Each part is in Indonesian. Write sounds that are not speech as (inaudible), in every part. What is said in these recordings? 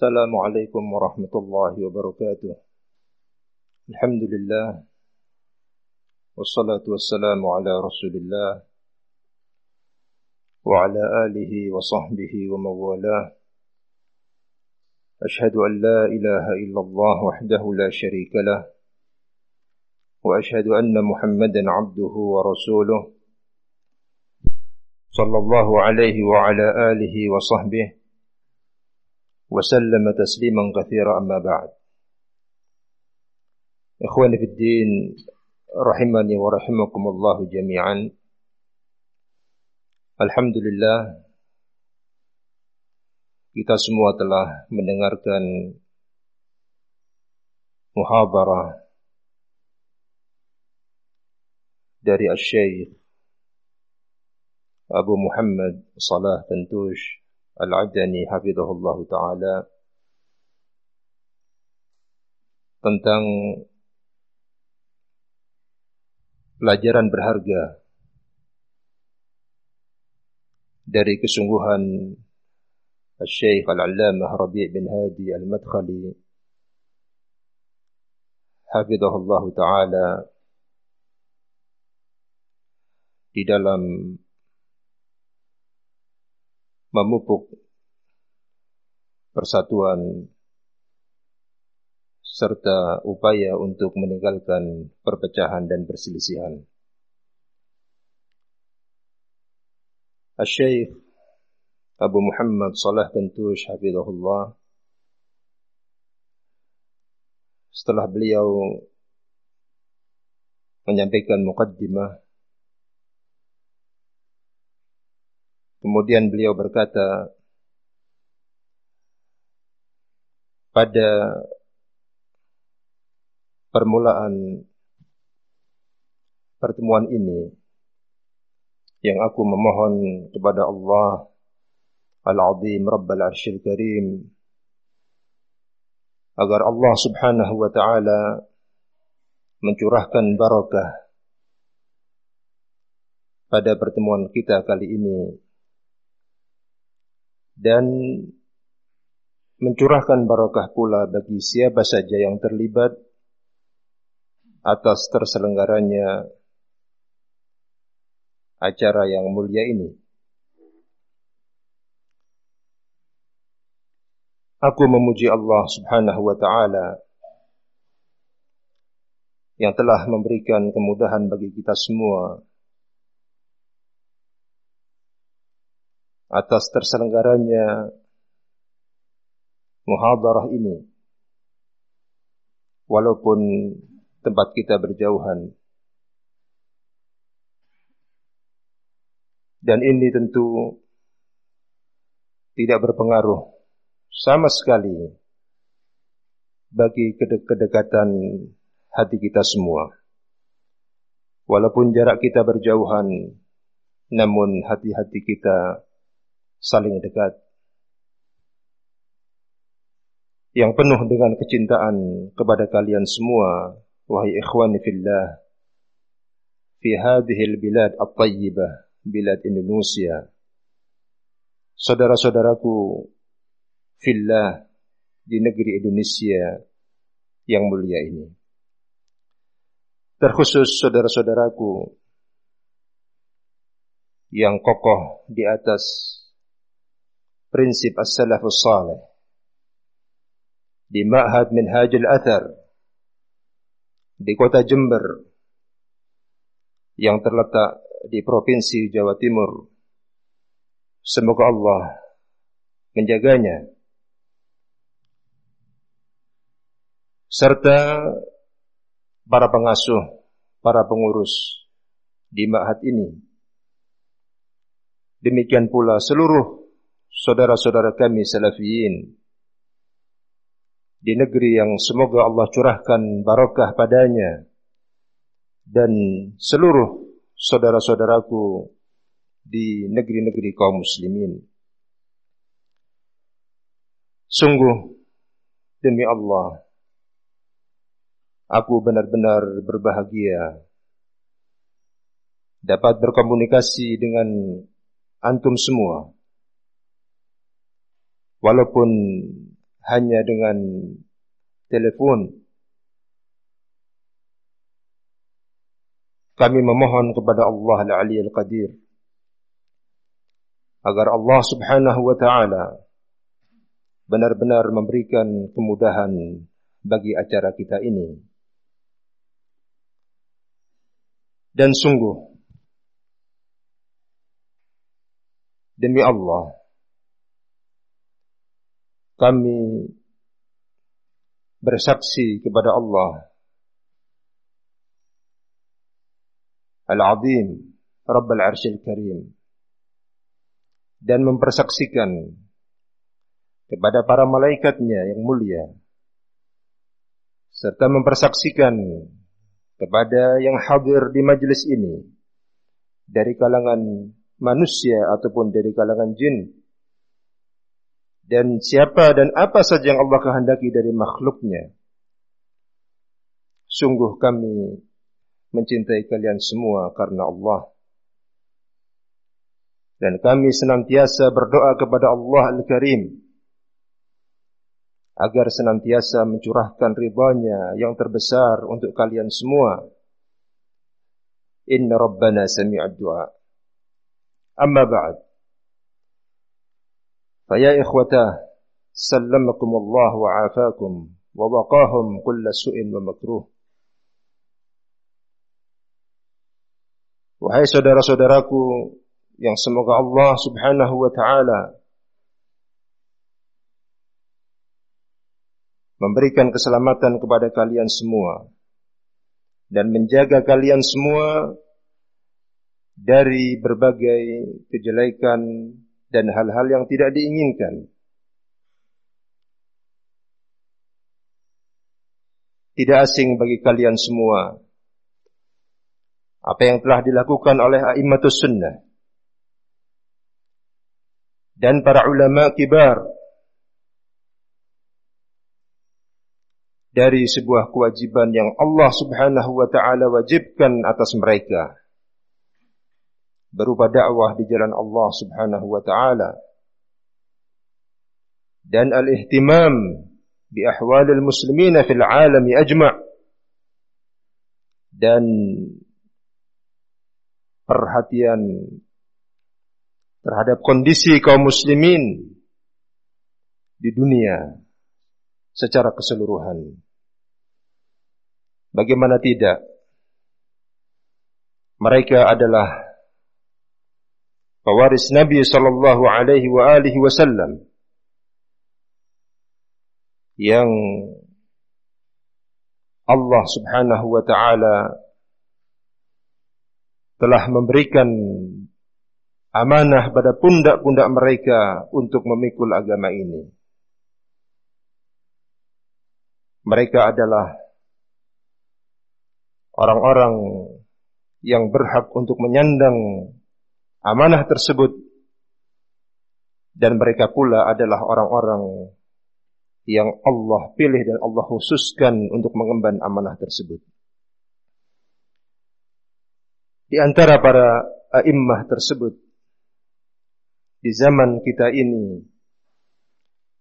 السلام عليكم ورحمة الله وبركاته. الحمد لله والصلاة والسلام على رسول الله وعلى آله وصحبه ومن والاه أشهد أن لا إله إلا الله وحده لا شريك له وأشهد أن محمدا عبده ورسوله صلى الله عليه وعلى آله وصحبه وسلم تسليما كثيرا أما بعد إخواني في الدين رحمني ورحمكم الله جميعا الحمد لله kita semua telah mendengarkan muhadarah dari Syekh Abu Muhammad Salah Tentush Al-Adani hafizahullah taala tentang pelajaran berharga dari kesungguhan Syekh Al-Allamah Rabi' bin Hadi Al-Madkhali. Hafizahullah taala di dalam memupuk persatuan serta upaya untuk meninggalkan perpecahan dan perselisihan. Al-Syeikh Abu Muhammad Salah Bentush Hafizahullah setelah beliau menyampaikan mukaddimah Kemudian beliau berkata, pada permulaan pertemuan ini yang aku memohon kepada Allah Al-Azim Rabbal Arshil Karim agar Allah Subhanahu wa taala mencurahkan barakah pada pertemuan kita kali ini dan mencurahkan barakah pula bagi siapa saja yang terlibat atas terselenggaranya acara yang mulia ini. Aku memuji Allah Subhanahu wa taala yang telah memberikan kemudahan bagi kita semua atas terselenggaranya muhadarah ini. Walaupun tempat kita berjauhan. Dan ini tentu tidak berpengaruh sama sekali bagi kedekatan hati kita semua. Walaupun jarak kita berjauhan namun hati-hati kita saling dekat. Yang penuh dengan kecintaan kepada kalian semua wahai ikhwani fillah fi hadhihi albilad at-tayyibah bilad Indonesia. Saudara-saudaraku fillah di negeri Indonesia yang mulia ini. Terkhusus saudara-saudaraku yang kokoh di atas prinsip as-salafus salih di Ma'had Minhaj al-Athar di kota Jember yang terletak di provinsi Jawa Timur. Semoga Allah menjaganya serta para pengasuh, para pengurus di Ma'had ini. Demikian pula seluruh saudara-saudara kami salafiyin di negeri yang semoga Allah curahkan barakah padanya dan seluruh saudara-saudaraku di negeri-negeri kaum muslimin. Sungguh demi Allah aku benar-benar berbahagia dapat berkomunikasi dengan antum semua walaupun hanya dengan telepon. Kami memohon kepada Allah Al-Ali Al-Qadir agar Allah Subhanahu wa taala benar-benar memberikan kemudahan bagi acara kita ini. Dan sungguh demi Allah kami bersaksi kepada Allah Al-Azim Rabbul Arsyil Karim dan mempersaksikan kepada para malaikatnya yang mulia serta mempersaksikan kepada yang hadir di majlis ini dari kalangan manusia ataupun dari kalangan jin dan siapa dan apa saja yang Allah kehendaki dari makhluknya. Sungguh kami mencintai kalian semua karena Allah. Dan kami senantiasa berdoa kepada Allah Al-Karim agar senantiasa mencurahkan ridhanya yang terbesar untuk kalian semua. Inna Rabbana sami'ad du'a. Amma ba'd. فيا إخوتاه سلمكم الله وعافاكم ووقاهم كل سوء ومكروه Wahai saudara-saudaraku yang semoga Allah Subhanahu wa taala memberikan keselamatan kepada kalian semua dan menjaga kalian semua dari berbagai kejelekan dan hal-hal yang tidak diinginkan. Tidak asing bagi kalian semua. Apa yang telah dilakukan oleh a'immatus sunnah. Dan para ulama kibar. Dari sebuah kewajiban yang Allah Subhanahu wa taala wajibkan atas mereka berupa dakwah di jalan Allah Subhanahu wa taala dan al-ihtimam bi ahwalil muslimin fil alam ajma' dan perhatian terhadap kondisi kaum muslimin di dunia secara keseluruhan. Bagaimana tidak? Mereka adalah pewaris Nabi sallallahu alaihi wa alihi wasallam yang Allah Subhanahu wa taala telah memberikan amanah pada pundak-pundak mereka untuk memikul agama ini. Mereka adalah orang-orang yang berhak untuk menyandang amanah tersebut dan mereka pula adalah orang-orang yang Allah pilih dan Allah khususkan untuk mengemban amanah tersebut. Di antara para a'immah tersebut di zaman kita ini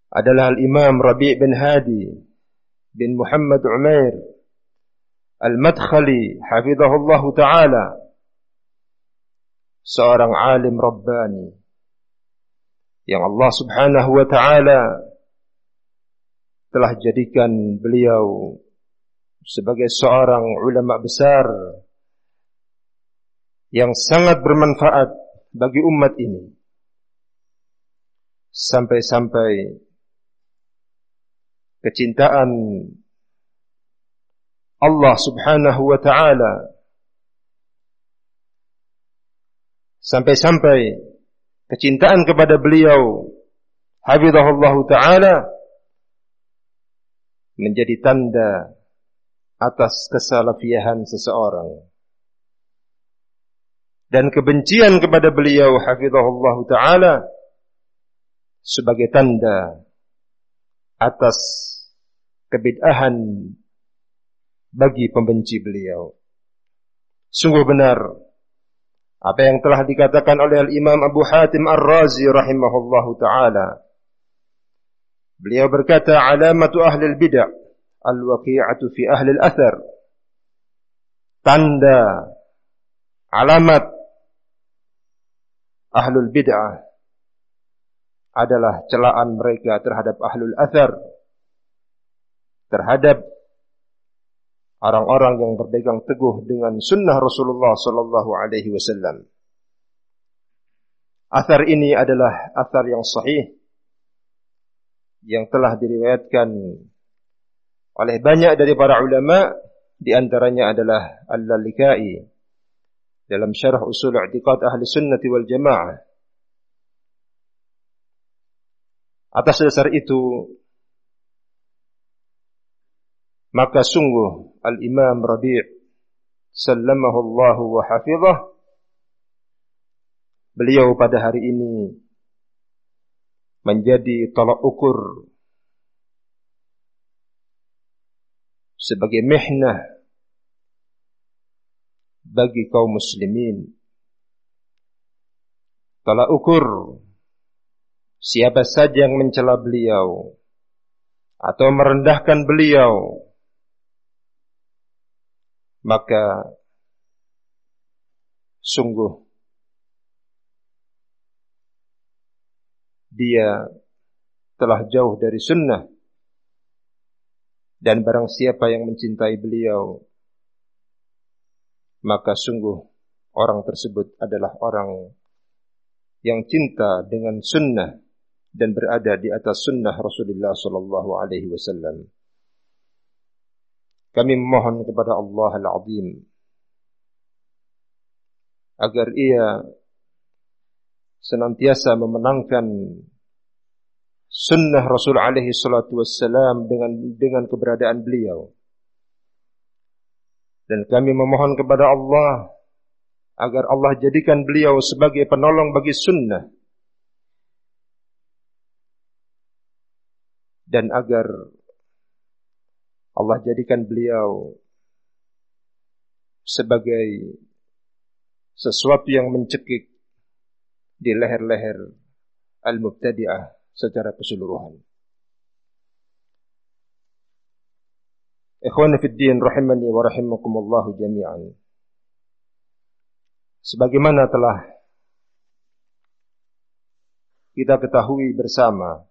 adalah Al-Imam Rabi' bin Hadi bin Muhammad Umair Al-Madkhali hafizahullah taala seorang alim rabbani yang Allah Subhanahu wa taala telah jadikan beliau sebagai seorang ulama besar yang sangat bermanfaat bagi umat ini. Sampai-sampai kecintaan Allah Subhanahu wa taala sampai-sampai kecintaan kepada beliau hafizahullah taala menjadi tanda atas kesalafiahan seseorang. Dan kebencian kepada beliau hafizahullah taala sebagai tanda atas kebid'ahan bagi pembenci beliau. Sungguh benar apa yang telah dikatakan oleh Al-Imam Abu Hatim Ar-Razi rahimahullahu taala Beliau berkata, alamatu ahli bid'ah al-waqi'atu fi ahli al-athar. Tanda, alamat ahlul bid'ah adalah celaan mereka terhadap ahlul athar. Terhadap orang-orang yang berpegang teguh dengan sunnah Rasulullah sallallahu alaihi wasallam. Athar ini adalah athar yang sahih yang telah diriwayatkan oleh banyak dari para ulama di antaranya adalah Al-Lalikai dalam syarah usul i'tiqad ahli sunnati wal jamaah atas dasar itu maka sungguh Al-Imam Rabi' sallamahu Allah wa hafizah beliau pada hari ini menjadi tolak ukur sebagai mihnah bagi kaum muslimin. Tolak ukur siapa saja yang mencela beliau atau merendahkan beliau maka sungguh dia telah jauh dari sunnah dan barang siapa yang mencintai beliau maka sungguh orang tersebut adalah orang yang cinta dengan sunnah dan berada di atas sunnah Rasulullah sallallahu alaihi wasallam. Kami memohon kepada Allah Al-Azim agar ia senantiasa memenangkan sunnah Rasul alaihi salatu wassalam dengan dengan keberadaan beliau. Dan kami memohon kepada Allah agar Allah jadikan beliau sebagai penolong bagi sunnah. Dan agar Allah jadikan beliau sebagai sesuatu yang mencekik di leher-leher al-mubtadi'ah secara keseluruhan. Ikhwan fi din rahimani wa rahimakumullah jami'an. Sebagaimana telah kita ketahui bersama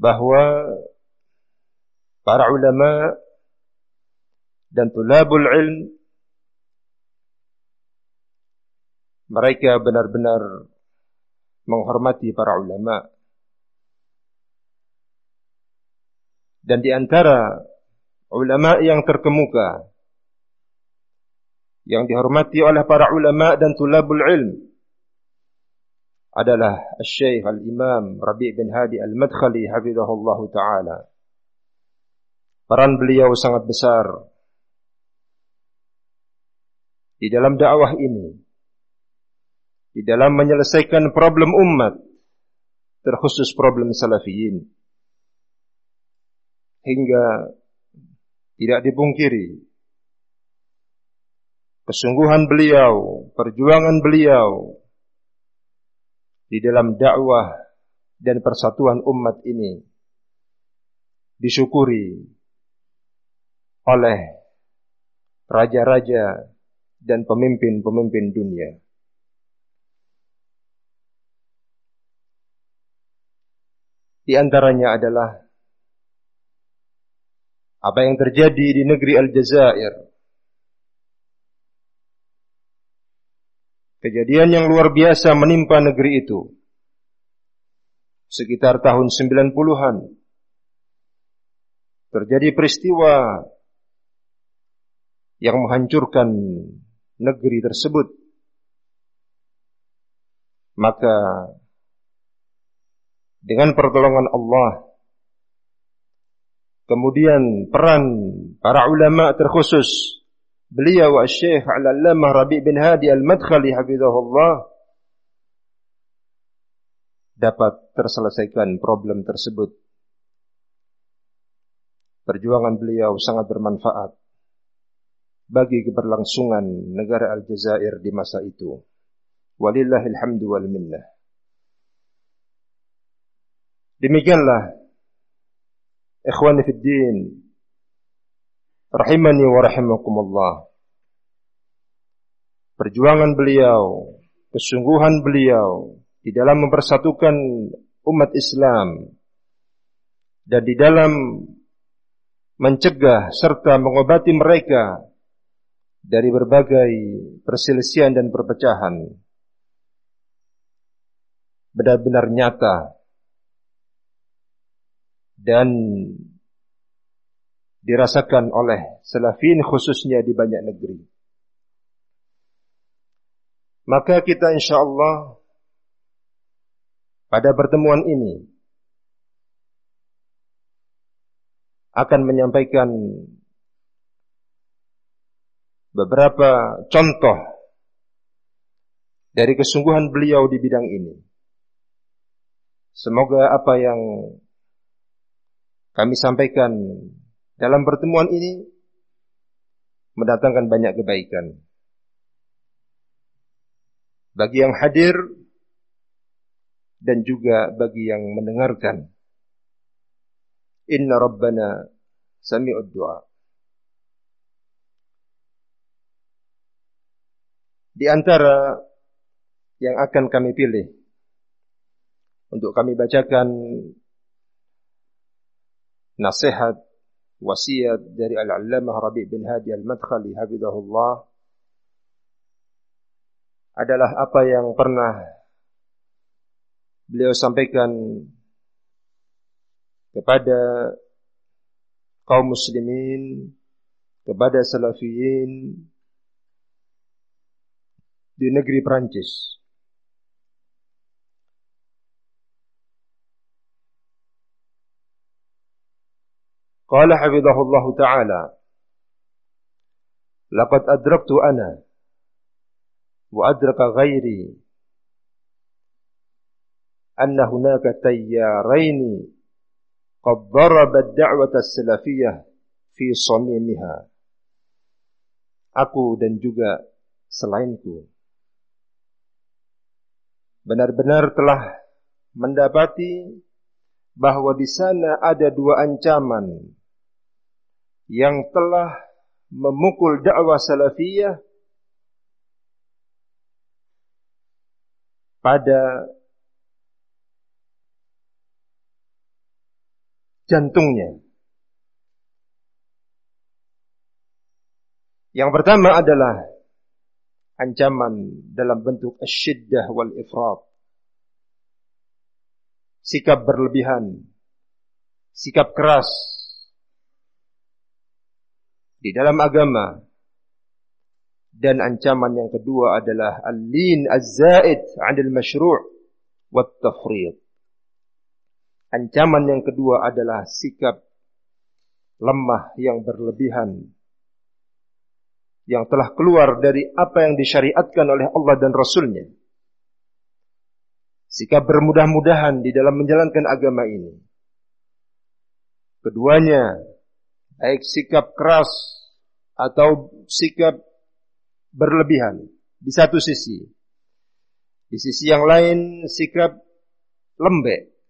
bahwa para ulama dan tulabul ilm mereka benar-benar menghormati para ulama. Dan di antara ulama yang terkemuka yang dihormati oleh para ulama dan tulabul ilm adalah Syekh Al-Imam Rabi' bin Hadi Al-Madkhali hafizahullah taala. Peran beliau sangat besar. Di dalam dakwah ini di dalam menyelesaikan problem umat terkhusus problem salafiyin hingga tidak dipungkiri kesungguhan beliau, perjuangan beliau di dalam dakwah dan persatuan umat ini disyukuri oleh raja-raja dan pemimpin-pemimpin dunia. Di antaranya adalah apa yang terjadi di negeri Aljazair. Kejadian yang luar biasa menimpa negeri itu. Sekitar tahun 90-an. Terjadi peristiwa yang menghancurkan negeri tersebut. Maka dengan pertolongan Allah. Kemudian peran para ulama terkhusus beliau Syekh Al-Allamah Rabi' bin Hadi Al-Madkhali hafizahullah dapat terselesaikan problem tersebut. Perjuangan beliau sangat bermanfaat bagi keberlangsungan negara Aljazair di masa itu. Walillahilhamdu wal minnah. Demikianlah ikhwani fid din rahimani wa rahimakumullah. Perjuangan beliau, kesungguhan beliau di dalam mempersatukan umat Islam dan di dalam mencegah serta mengobati mereka dari berbagai perselisihan dan perpecahan benar-benar nyata dan dirasakan oleh salafin khususnya di banyak negeri. Maka kita insya Allah pada pertemuan ini akan menyampaikan beberapa contoh dari kesungguhan beliau di bidang ini. Semoga apa yang kami sampaikan dalam pertemuan ini mendatangkan banyak kebaikan. Bagi yang hadir dan juga bagi yang mendengarkan. Inna Rabbana sami'ud du'a. Di antara yang akan kami pilih untuk kami bacakan nasihat wasiat dari Al-Allamah Rabi' bin Hadi Al-Madkhali hafizahullah adalah apa yang pernah beliau sampaikan kepada kaum muslimin, kepada salafiyin di negeri Prancis. Qala hafizahullah ta'ala Laqad adraktu ana wa adraka ghairi anna hunaka tayyaraini qad daraba ad-da'wata as-salafiyah fi samimiha aku dan juga selainku benar-benar telah mendapati bahwa di sana ada dua ancaman yang telah memukul dakwah salafiyah pada jantungnya. Yang pertama adalah ancaman dalam bentuk asyiddah wal ifrat. Sikap berlebihan, sikap keras di dalam agama. Dan ancaman yang kedua adalah al-lin az-zaid 'anil masyru' wat tafriq. Ancaman yang kedua adalah sikap lemah yang berlebihan yang telah keluar dari apa yang disyariatkan oleh Allah dan Rasulnya. Sikap bermudah-mudahan di dalam menjalankan agama ini. Keduanya, baik sikap keras atau sikap berlebihan di satu sisi. Di sisi yang lain sikap lembek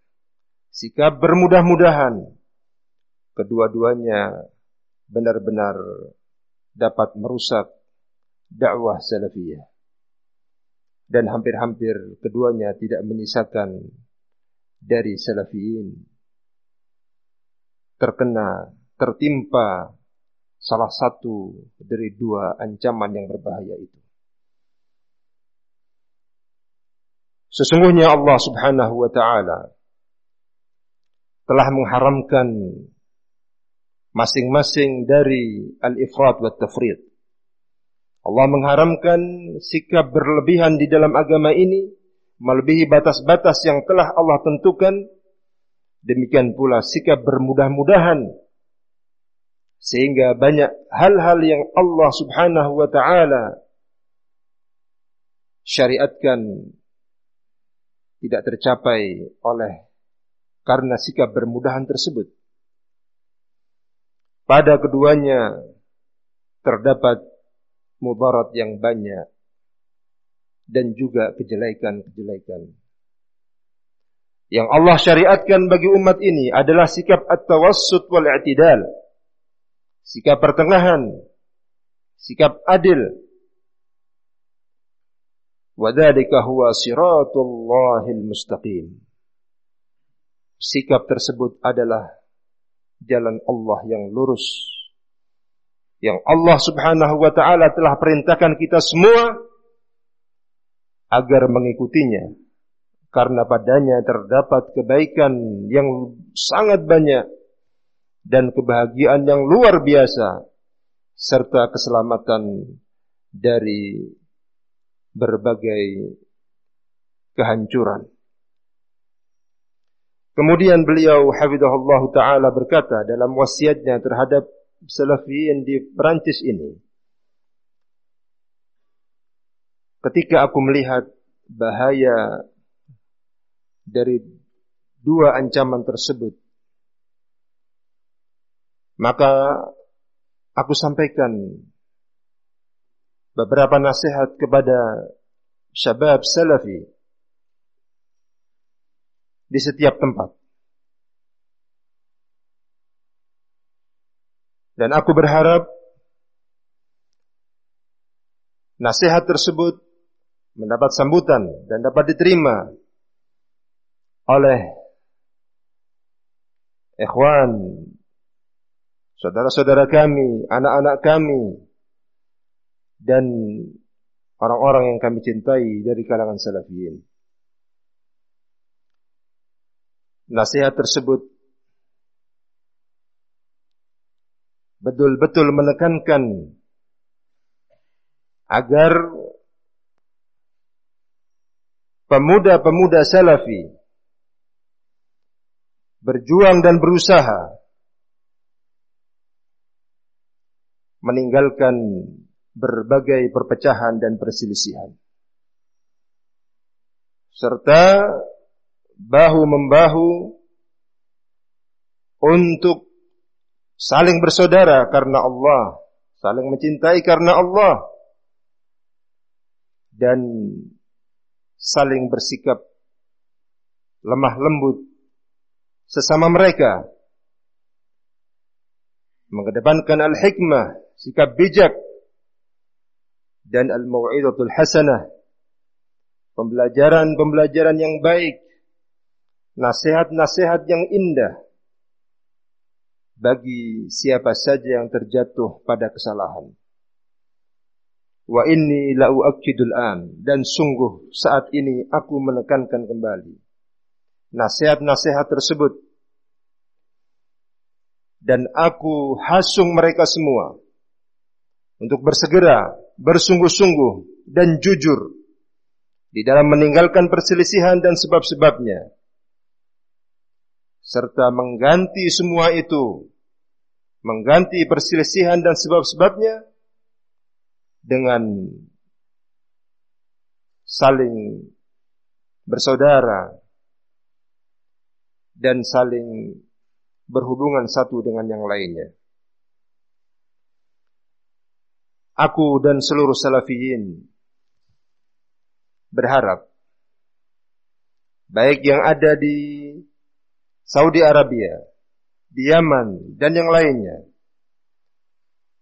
sikap bermudah-mudahan kedua-duanya benar-benar dapat merusak dakwah salafiyah. Dan hampir-hampir keduanya tidak menyisakan dari salafiyin. Terkena tertimpa salah satu dari dua ancaman yang berbahaya itu. Sesungguhnya Allah Subhanahu wa taala telah mengharamkan masing-masing dari al-ifrat wa tafrid. Allah mengharamkan sikap berlebihan di dalam agama ini melebihi batas-batas yang telah Allah tentukan. Demikian pula sikap bermudah-mudahan sehingga banyak hal-hal yang Allah Subhanahu wa taala syariatkan tidak tercapai oleh karena sikap bermudahan tersebut. Pada keduanya terdapat mudarat yang banyak dan juga kejelekan-kejelekan. yang Allah syariatkan bagi umat ini adalah sikap at-tawassut wal i'tidal. Sikap pertengahan, sikap adil. Wadzalika huwa siratullahil mustaqim. Sikap tersebut adalah jalan Allah yang lurus. Yang Allah Subhanahu wa taala telah perintahkan kita semua agar mengikutinya karena padanya terdapat kebaikan yang sangat banyak dan kebahagiaan yang luar biasa serta keselamatan dari berbagai kehancuran. Kemudian beliau hafizahullah taala berkata dalam wasiatnya terhadap salafiyin di Perancis ini. Ketika aku melihat bahaya dari dua ancaman tersebut, maka aku sampaikan beberapa nasihat kepada syabab salafi di setiap tempat. Dan aku berharap nasihat tersebut mendapat sambutan dan dapat diterima oleh ikhwan, saudara-saudara kami, anak-anak kami, dan orang-orang yang kami cintai dari kalangan salafiyin. Nasihat tersebut betul-betul menekankan agar pemuda-pemuda salafi berjuang dan berusaha meninggalkan berbagai perpecahan dan perselisihan serta bahu membahu untuk saling bersaudara karena Allah, saling mencintai karena Allah dan saling bersikap lemah lembut sesama mereka. Mengedepankan al-hikmah, sikap bijak dan al-mau'izatul hasanah. Pembelajaran-pembelajaran yang baik, nasihat-nasihat yang indah bagi siapa saja yang terjatuh pada kesalahan. Wa inni la uakkidul an dan sungguh saat ini aku menekankan kembali nasihat-nasihat tersebut. Dan aku hasung mereka semua untuk bersegera, bersungguh-sungguh dan jujur di dalam meninggalkan perselisihan dan sebab-sebabnya serta mengganti semua itu mengganti perselisihan dan sebab-sebabnya dengan saling bersaudara dan saling berhubungan satu dengan yang lainnya. Aku dan seluruh salafiyin berharap baik yang ada di Saudi Arabia, di Yaman dan yang lainnya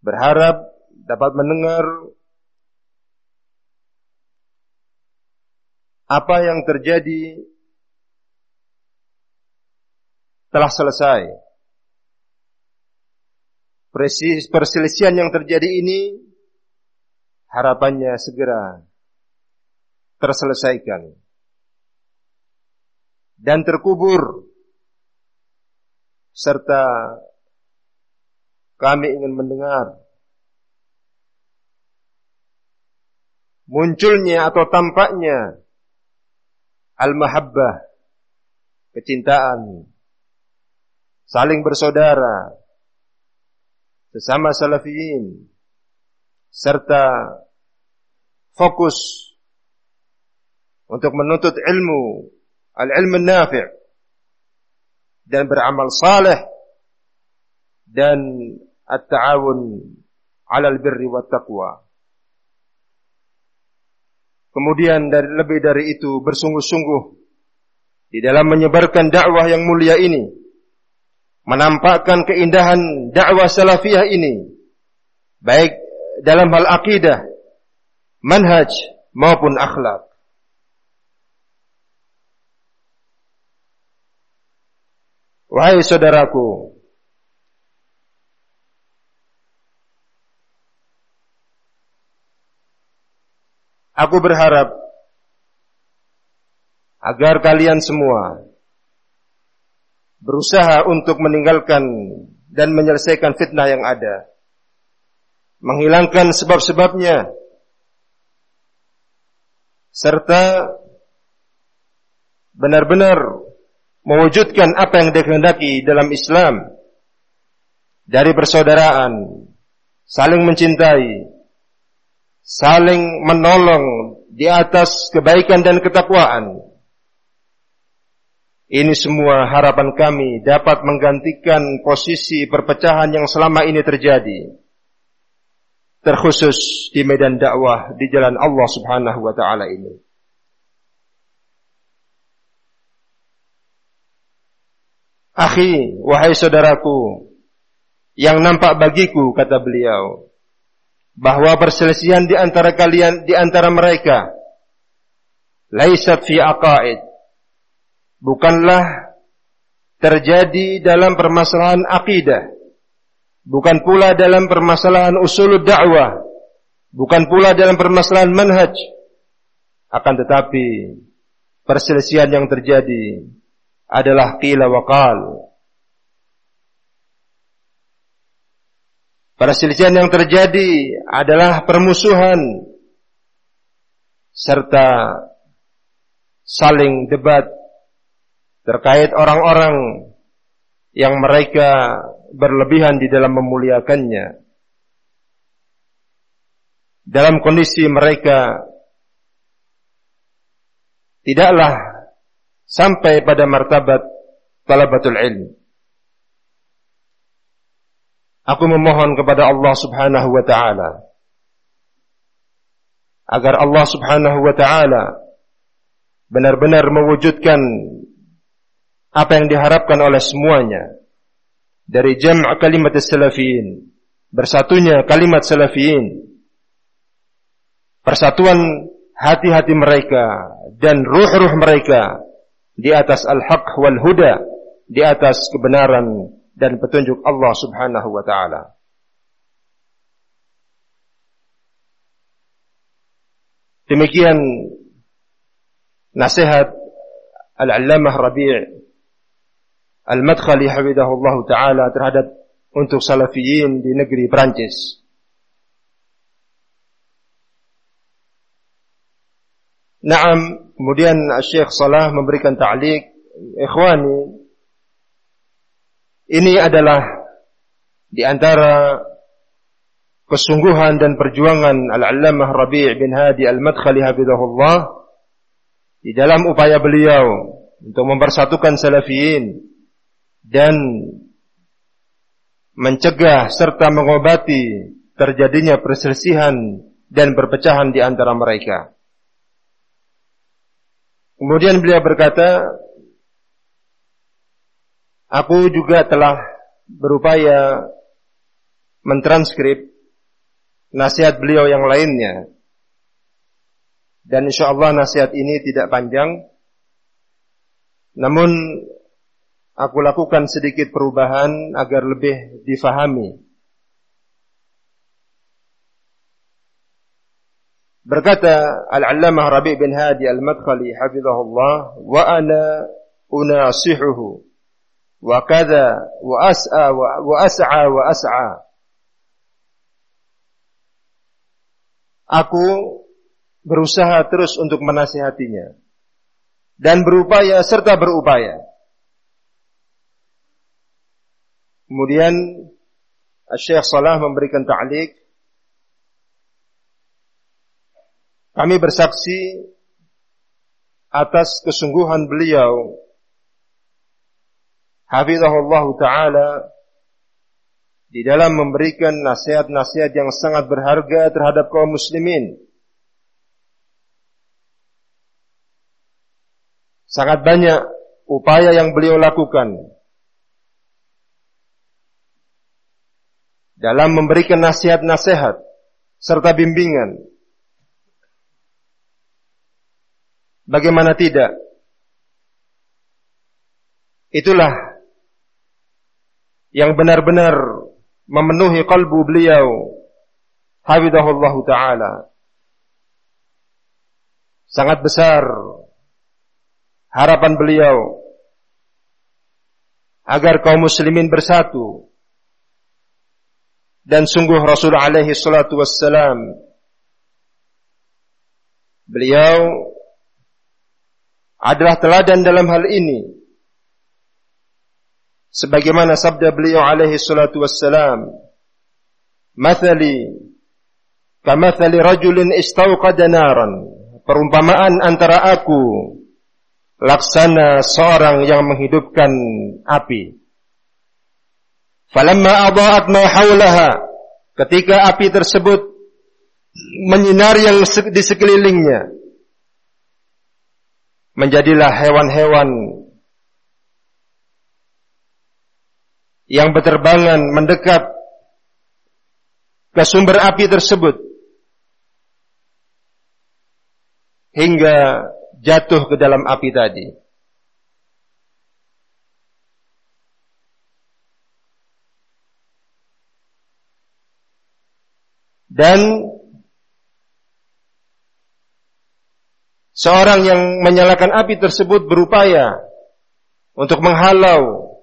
berharap dapat mendengar apa yang terjadi telah selesai. Perselisihan yang terjadi ini harapannya segera terselesaikan dan terkubur serta kami ingin mendengar munculnya atau tampaknya al-mahabbah kecintaan saling bersaudara, sesama salafiyin, serta fokus untuk menuntut ilmu, al-ilmu nafi' dan beramal saleh dan at-ta'awun 'alal birri wat taqwa. Kemudian dari lebih dari itu bersungguh-sungguh di dalam menyebarkan dakwah yang mulia ini, menampakkan keindahan dakwah salafiyah ini, baik dalam hal akidah, manhaj maupun akhlak. Wahai saudaraku, aku berharap agar kalian semua berusaha untuk meninggalkan dan menyelesaikan fitnah yang ada, menghilangkan sebab-sebabnya, serta benar-benar mewujudkan apa yang dikehendaki dalam Islam dari persaudaraan, saling mencintai, saling menolong di atas kebaikan dan ketakwaan. Ini semua harapan kami dapat menggantikan posisi perpecahan yang selama ini terjadi. Terkhusus di medan dakwah di jalan Allah Subhanahu wa taala ini. Akhi, wahai saudaraku, yang nampak bagiku, kata beliau, bahwa perselisihan di antara kalian, di antara mereka, laisat fi aqaid, bukanlah terjadi dalam permasalahan akidah, bukan pula dalam permasalahan usul dakwah, bukan pula dalam permasalahan manhaj, akan tetapi perselisihan yang terjadi adalah qila wa qal. Perselisihan yang terjadi adalah permusuhan serta saling debat terkait orang-orang yang mereka berlebihan di dalam memuliakannya. Dalam kondisi mereka tidaklah sampai pada martabat talabatul ilmi. Aku memohon kepada Allah Subhanahu wa taala agar Allah Subhanahu wa taala benar-benar mewujudkan apa yang diharapkan oleh semuanya dari jam' kalimat salafiyin bersatunya kalimat salafiyin persatuan hati-hati mereka dan ruh-ruh mereka di atas al-haq wal huda, di atas kebenaran dan petunjuk Allah Subhanahu wa taala. Demikian nasihat Al-Allamah Rabi' Al-Madkhali hafizahullah taala terhadap untuk salafiyin di negeri Prancis. Naam, kemudian Syekh Salah memberikan ta'liq, ikhwani, ini adalah di antara kesungguhan dan perjuangan Al-Allamah Rabi' bin Hadi Al-Madkhali hafizahullah di dalam upaya beliau untuk mempersatukan salafiyin dan mencegah serta mengobati terjadinya perselisihan dan perpecahan di antara mereka. Kemudian beliau berkata, aku juga telah berupaya mentranskrip nasihat beliau yang lainnya. Dan insya Allah nasihat ini tidak panjang. Namun aku lakukan sedikit perubahan agar lebih difahami. Berkata Al-Allamah Rabi' bin Hadi Al-Madkhali hafizahullah, "Wa ana unasihuhu wa kadza wa as'a wa as'a wa as'a." Aku berusaha terus untuk menasihatinya dan berupaya serta berupaya. Kemudian Syekh Salah memberikan ta'liq Kami bersaksi atas kesungguhan beliau Hafizahullah Ta'ala di dalam memberikan nasihat-nasihat yang sangat berharga terhadap kaum muslimin. Sangat banyak upaya yang beliau lakukan dalam memberikan nasihat-nasihat serta bimbingan. Bagaimana tidak? Itulah yang benar-benar memenuhi kalbu beliau. Hafidahullah Ta'ala. Sangat besar harapan beliau agar kaum muslimin bersatu dan sungguh Rasul alaihi salatu wassalam beliau adalah teladan dalam hal ini. Sebagaimana sabda beliau alaihi salatu wassalam mathali kamathali rajulin istauqada naran. Perumpamaan antara aku laksana seorang yang menghidupkan api. Falamma adaat ma ketika api tersebut menyinari yang di sekelilingnya menjadilah hewan-hewan yang berterbangan mendekat ke sumber api tersebut hingga jatuh ke dalam api tadi. Dan seorang yang menyalakan api tersebut berupaya untuk menghalau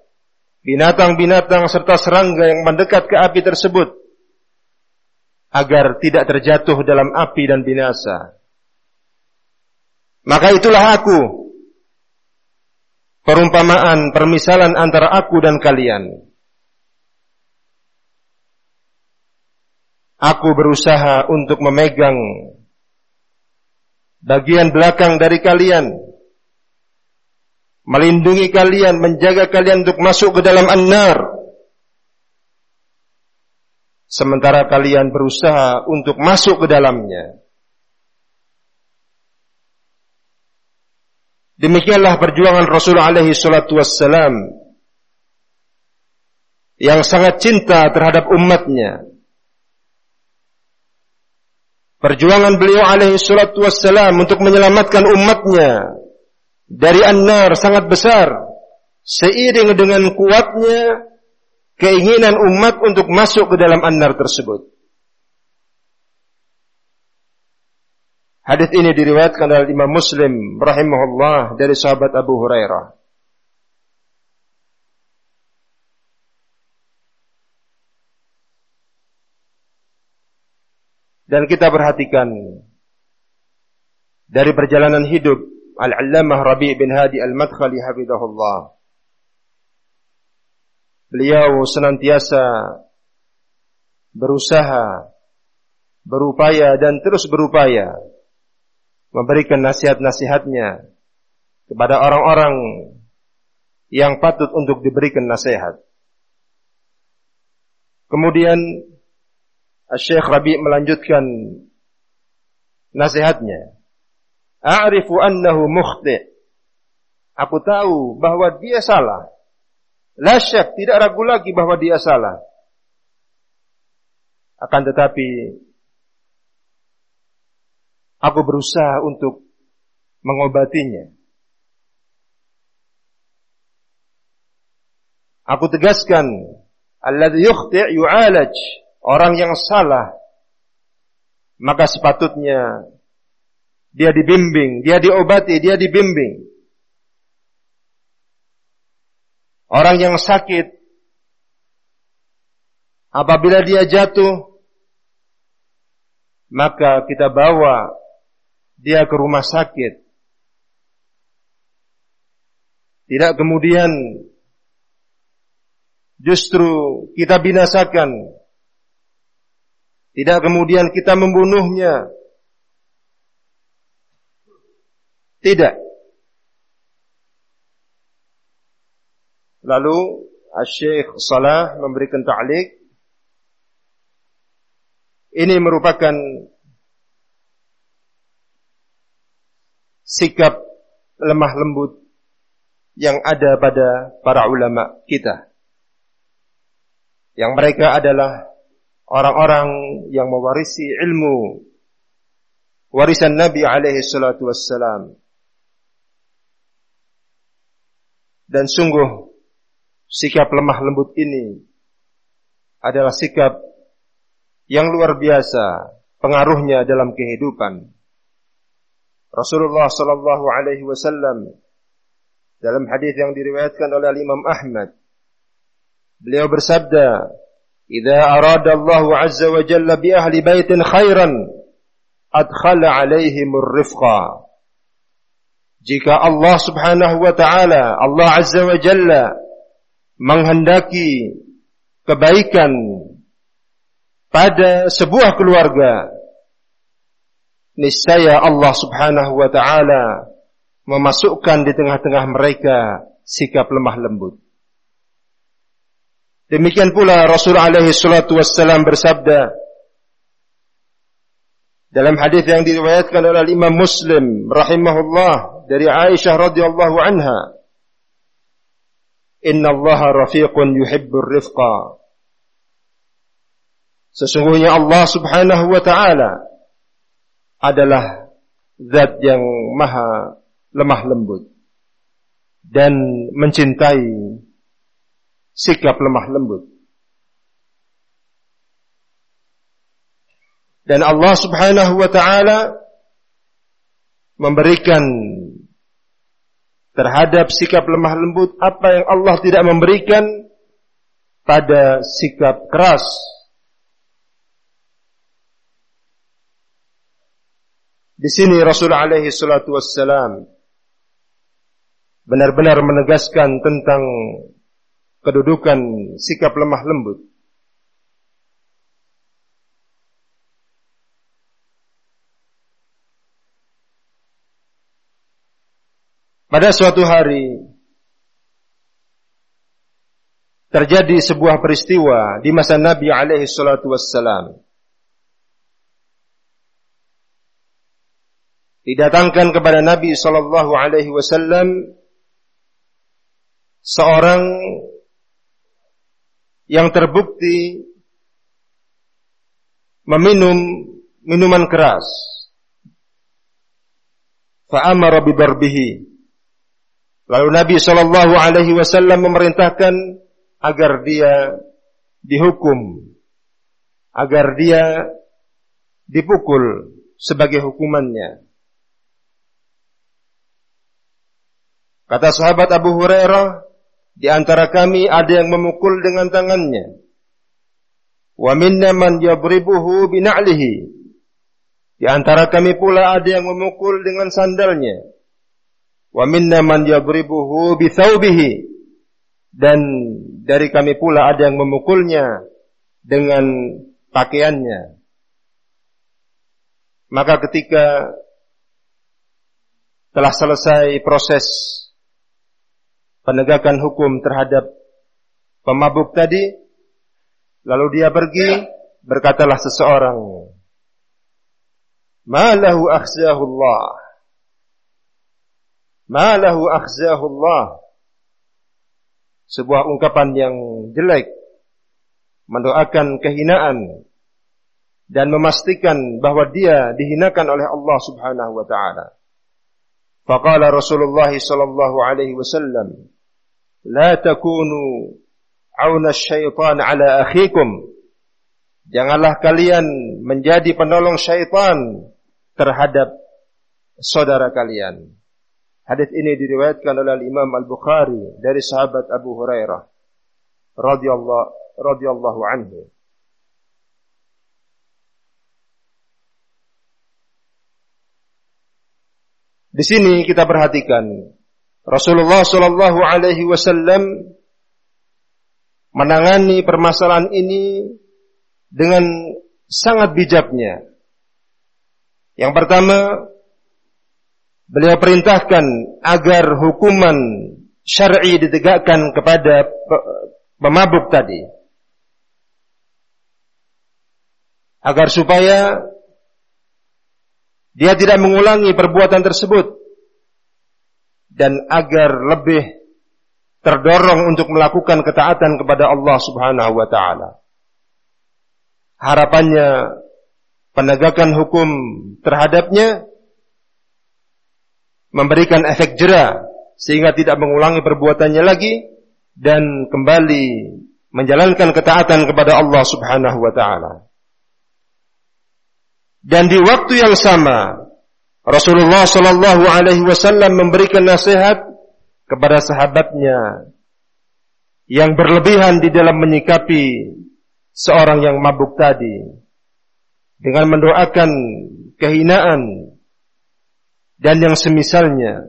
binatang-binatang serta serangga yang mendekat ke api tersebut agar tidak terjatuh dalam api dan binasa. Maka itulah aku. Perumpamaan, permisalan antara aku dan kalian. Aku berusaha untuk memegang bagian belakang dari kalian. Melindungi kalian, menjaga kalian untuk masuk ke dalam an-nar. Sementara kalian berusaha untuk masuk ke dalamnya. Demikianlah perjuangan Rasul alaihi salatu wassalam yang sangat cinta terhadap umatnya. Perjuangan beliau alaihi salatu wassalam untuk menyelamatkan umatnya dari an-nar sangat besar seiring dengan kuatnya keinginan umat untuk masuk ke dalam an-nar tersebut. Hadis ini diriwayatkan oleh Imam Muslim rahimahullah dari sahabat Abu Hurairah. Dan kita perhatikan dari perjalanan hidup Al-Allamah Rabi' bin Hadi Al-Madkhali hafizahullah. Beliau senantiasa berusaha, berupaya dan terus berupaya memberikan nasihat-nasihatnya kepada orang-orang yang patut untuk diberikan nasihat. Kemudian Syekh Rabi melanjutkan nasihatnya. A'rifu annahu mukhti. Aku tahu bahwa dia salah. La syak, tidak ragu lagi bahwa dia salah. Akan tetapi Aku berusaha untuk mengobatinya. Aku tegaskan, alladhi yukhti' yu'alaj, orang yang salah, maka sepatutnya dia dibimbing, dia diobati, dia dibimbing. Orang yang sakit, apabila dia jatuh, maka kita bawa dia ke rumah sakit. Tidak kemudian justru kita binasakan. Tidak kemudian kita membunuhnya. Tidak. Lalu Syekh Salah memberikan ta'liq ini merupakan sikap lemah lembut yang ada pada para ulama kita. Yang mereka adalah orang-orang yang mewarisi ilmu warisan Nabi alaihi salatu wassalam. Dan sungguh sikap lemah lembut ini adalah sikap yang luar biasa pengaruhnya dalam kehidupan. Rasulullah sallallahu alaihi wasallam dalam hadis yang diriwayatkan oleh Imam Ahmad beliau bersabda, "Idza arada Allah azza wa jalla bi ahli baitin khairan adkhala alaihim rifqa." Jika Allah Subhanahu wa taala, Allah Azza wa Jalla menghendaki kebaikan pada sebuah keluarga, niscaya Allah Subhanahu wa taala memasukkan di tengah-tengah mereka sikap lemah lembut. Demikian pula Rasul alaihi salatu wassalam bersabda dalam hadis yang diriwayatkan oleh Imam Muslim rahimahullah dari Aisyah radhiyallahu anha Inna Allah rafiqun yuhibbur rifqa. Sesungguhnya Allah Subhanahu wa taala adalah zat yang maha lemah lembut dan mencintai sikap lemah lembut. Dan Allah Subhanahu wa taala memberikan terhadap sikap lemah lembut apa yang Allah tidak memberikan pada sikap keras Di sini Rasul alaihi salatu wassalam benar-benar menegaskan tentang kedudukan sikap lemah lembut. Pada suatu hari terjadi sebuah peristiwa di masa Nabi alaihi salatu wassalam. didatangkan kepada Nabi sallallahu alaihi wasallam seorang yang terbukti meminum minuman keras. Fa'amara bidarbihi. Lalu Nabi sallallahu alaihi wasallam memerintahkan agar dia dihukum, agar dia dipukul sebagai hukumannya. Kata sahabat Abu Hurairah, di antara kami ada yang memukul dengan tangannya. Wa minna man yabribuhu bina'lihi. Di antara kami pula ada yang memukul dengan sandalnya. Wa minna man yabribuhu bithawbihi. Dan dari kami pula ada yang memukulnya dengan pakaiannya. Maka ketika telah selesai proses penegakan hukum terhadap pemabuk tadi, lalu dia pergi, berkatalah seseorang, Malahu akhzahullah. Malahu akhzahullah. Sebuah ungkapan yang jelek, mendoakan kehinaan, dan memastikan bahwa dia dihinakan oleh Allah subhanahu wa ta'ala. Faqala Rasulullah sallallahu alaihi wasallam, La takunu auna syaitan ala akhikum. Janganlah kalian menjadi penolong syaitan terhadap saudara kalian. Hadis ini diriwayatkan oleh Imam Al-Bukhari dari sahabat Abu Hurairah radhiyallahu radhiyallahu anhu. Di sini kita perhatikan Rasulullah Shallallahu Alaihi Wasallam menangani permasalahan ini dengan sangat bijaknya. Yang pertama, beliau perintahkan agar hukuman syar'i ditegakkan kepada pemabuk tadi. Agar supaya dia tidak mengulangi perbuatan tersebut dan agar lebih terdorong untuk melakukan ketaatan kepada Allah Subhanahu wa taala. Harapannya penegakan hukum terhadapnya memberikan efek jera sehingga tidak mengulangi perbuatannya lagi dan kembali menjalankan ketaatan kepada Allah Subhanahu wa taala. Dan di waktu yang sama Rasulullah Shallallahu alaihi wasallam memberikan nasihat kepada sahabatnya yang berlebihan di dalam menyikapi seorang yang mabuk tadi. Dengan mendoakan kehinaan dan yang semisalnya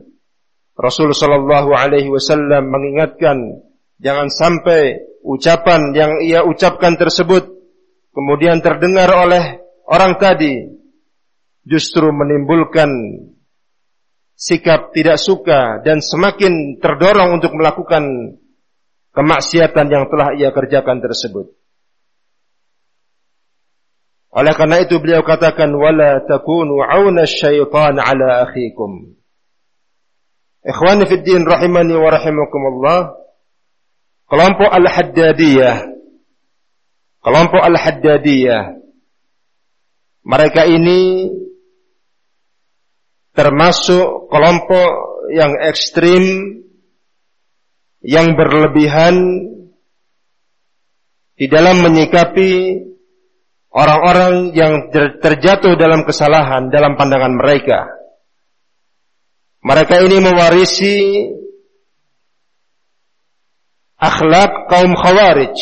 Rasul sallallahu alaihi wasallam mengingatkan jangan sampai ucapan yang ia ucapkan tersebut kemudian terdengar oleh orang tadi justru menimbulkan sikap tidak suka dan semakin terdorong untuk melakukan kemaksiatan yang telah ia kerjakan tersebut. Oleh karena itu beliau katakan wala takunu auna syaitan ala akhikum. Ikhwani fi din rahimani wa rahimakumullah. Kelompok Al-Haddadiyah. Kelompok Al-Haddadiyah. Mereka ini termasuk kelompok yang ekstrim yang berlebihan di dalam menyikapi orang-orang yang terjatuh dalam kesalahan dalam pandangan mereka. Mereka ini mewarisi akhlak kaum khawarij.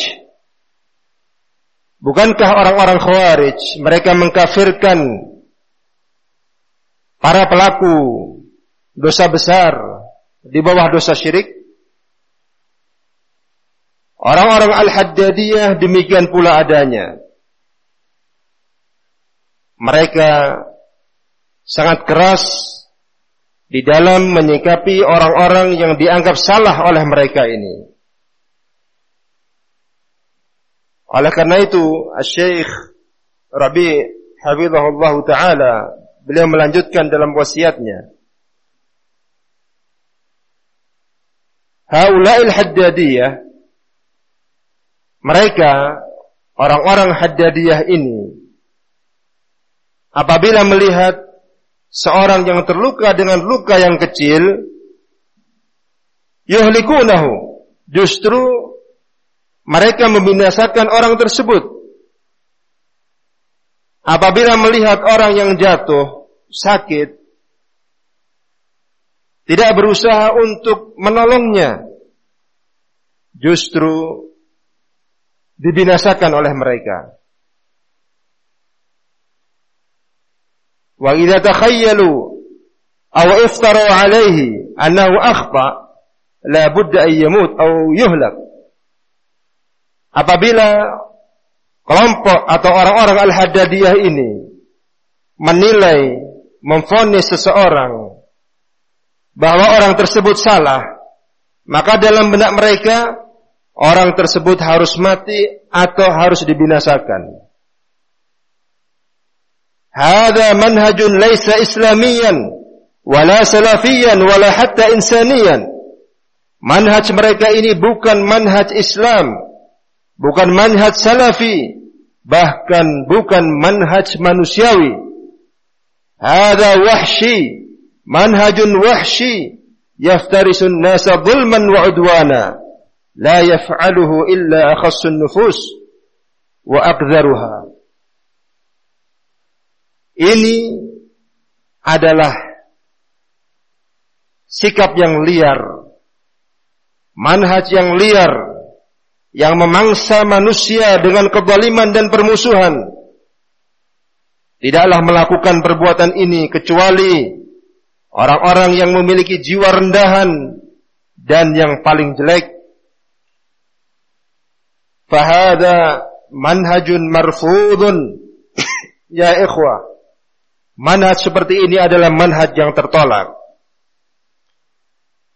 Bukankah orang-orang khawarij mereka mengkafirkan para pelaku dosa besar di bawah dosa syirik? Orang-orang Al-Haddadiyah demikian pula adanya. Mereka sangat keras di dalam menyikapi orang-orang yang dianggap salah oleh mereka ini. Oleh karena itu, Syekh Rabi Habibullah Ta'ala Beliau melanjutkan dalam wasiatnya. Haula'il haddadiyah mereka orang-orang haddadiyah ini apabila melihat seorang yang terluka dengan luka yang kecil yuhlikunahu justru mereka membinasakan orang tersebut apabila melihat orang yang jatuh sakit, tidak berusaha untuk menolongnya, justru dibinasakan oleh mereka. Wa idza takhayyalu aw iftaru alaihi annahu akhta la budda an yamut aw yuhlak. Apabila kelompok atau orang-orang Al-Haddadiyah ini menilai, memfonis seseorang bahwa orang tersebut salah, maka dalam benak mereka orang tersebut harus mati atau harus dibinasakan. Hada manhajun laisa islamiyan wala salafiyan wala hatta insaniyan. Manhaj mereka ini bukan manhaj Islam, bukan manhaj salafi, bahkan bukan manhaj manusiawi. Hada wahshi, manhajun wahshi, yaftarisun nasa zulman wa udwana, la yaf'aluhu illa akhassun nufus wa aqdharuha. Ini adalah sikap yang liar, manhaj yang liar, yang memangsa manusia dengan kezaliman dan permusuhan tidaklah melakukan perbuatan ini kecuali orang-orang yang memiliki jiwa rendahan dan yang paling jelek. Fahada manhajun marfudun (coughs) ya ikhwah. Manhaj seperti ini adalah manhaj yang tertolak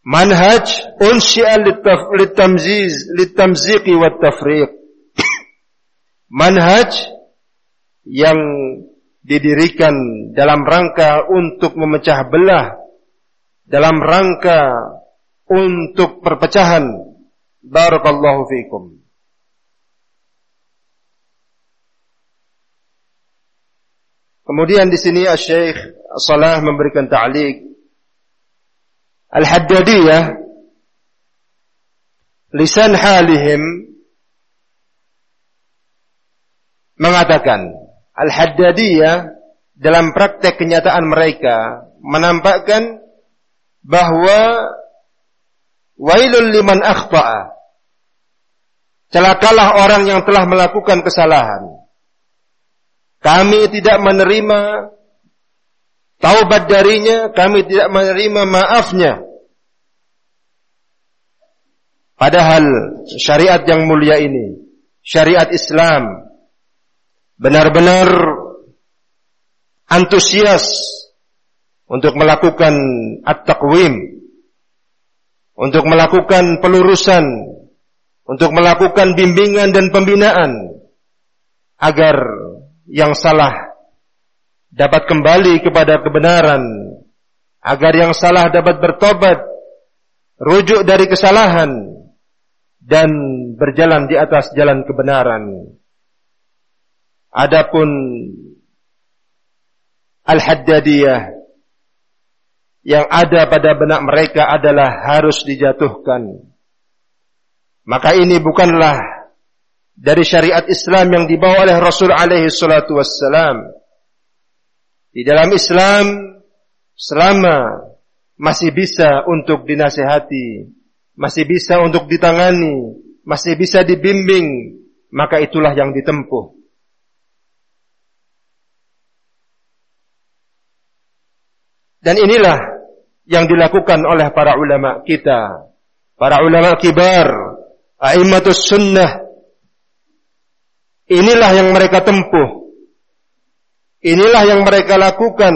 manhaj unsyi'a litamziz litamziqi wa tafriq (coughs) manhaj yang didirikan dalam rangka untuk memecah belah dalam rangka untuk perpecahan. Barakallahu fiikum. Kemudian di sini Syekh Salah memberikan ta'liq Al-Haddadiyah lisan halihim mengatakan Al-Haddadiyah dalam praktek kenyataan mereka menampakkan bahwa wailul liman akhta'a celakalah orang yang telah melakukan kesalahan. Kami tidak menerima taubat darinya, kami tidak menerima maafnya. Padahal syariat yang mulia ini, syariat Islam, benar-benar antusias untuk melakukan at-taqwim, untuk melakukan pelurusan, untuk melakukan bimbingan dan pembinaan, agar yang salah dapat kembali kepada kebenaran, agar yang salah dapat bertobat, rujuk dari kesalahan, dan berjalan di atas jalan kebenaran. Adapun Al-Haddadiyah yang ada pada benak mereka adalah harus dijatuhkan. Maka ini bukanlah dari syariat Islam yang dibawa oleh Rasul alaihi salatu wassalam. Di dalam Islam selama masih bisa untuk dinasehati, masih bisa untuk ditangani, masih bisa dibimbing, maka itulah yang ditempuh. Dan inilah yang dilakukan oleh para ulama kita, para ulama kibar, a'immatus sunnah, Inilah yang mereka tempuh. Inilah yang mereka lakukan.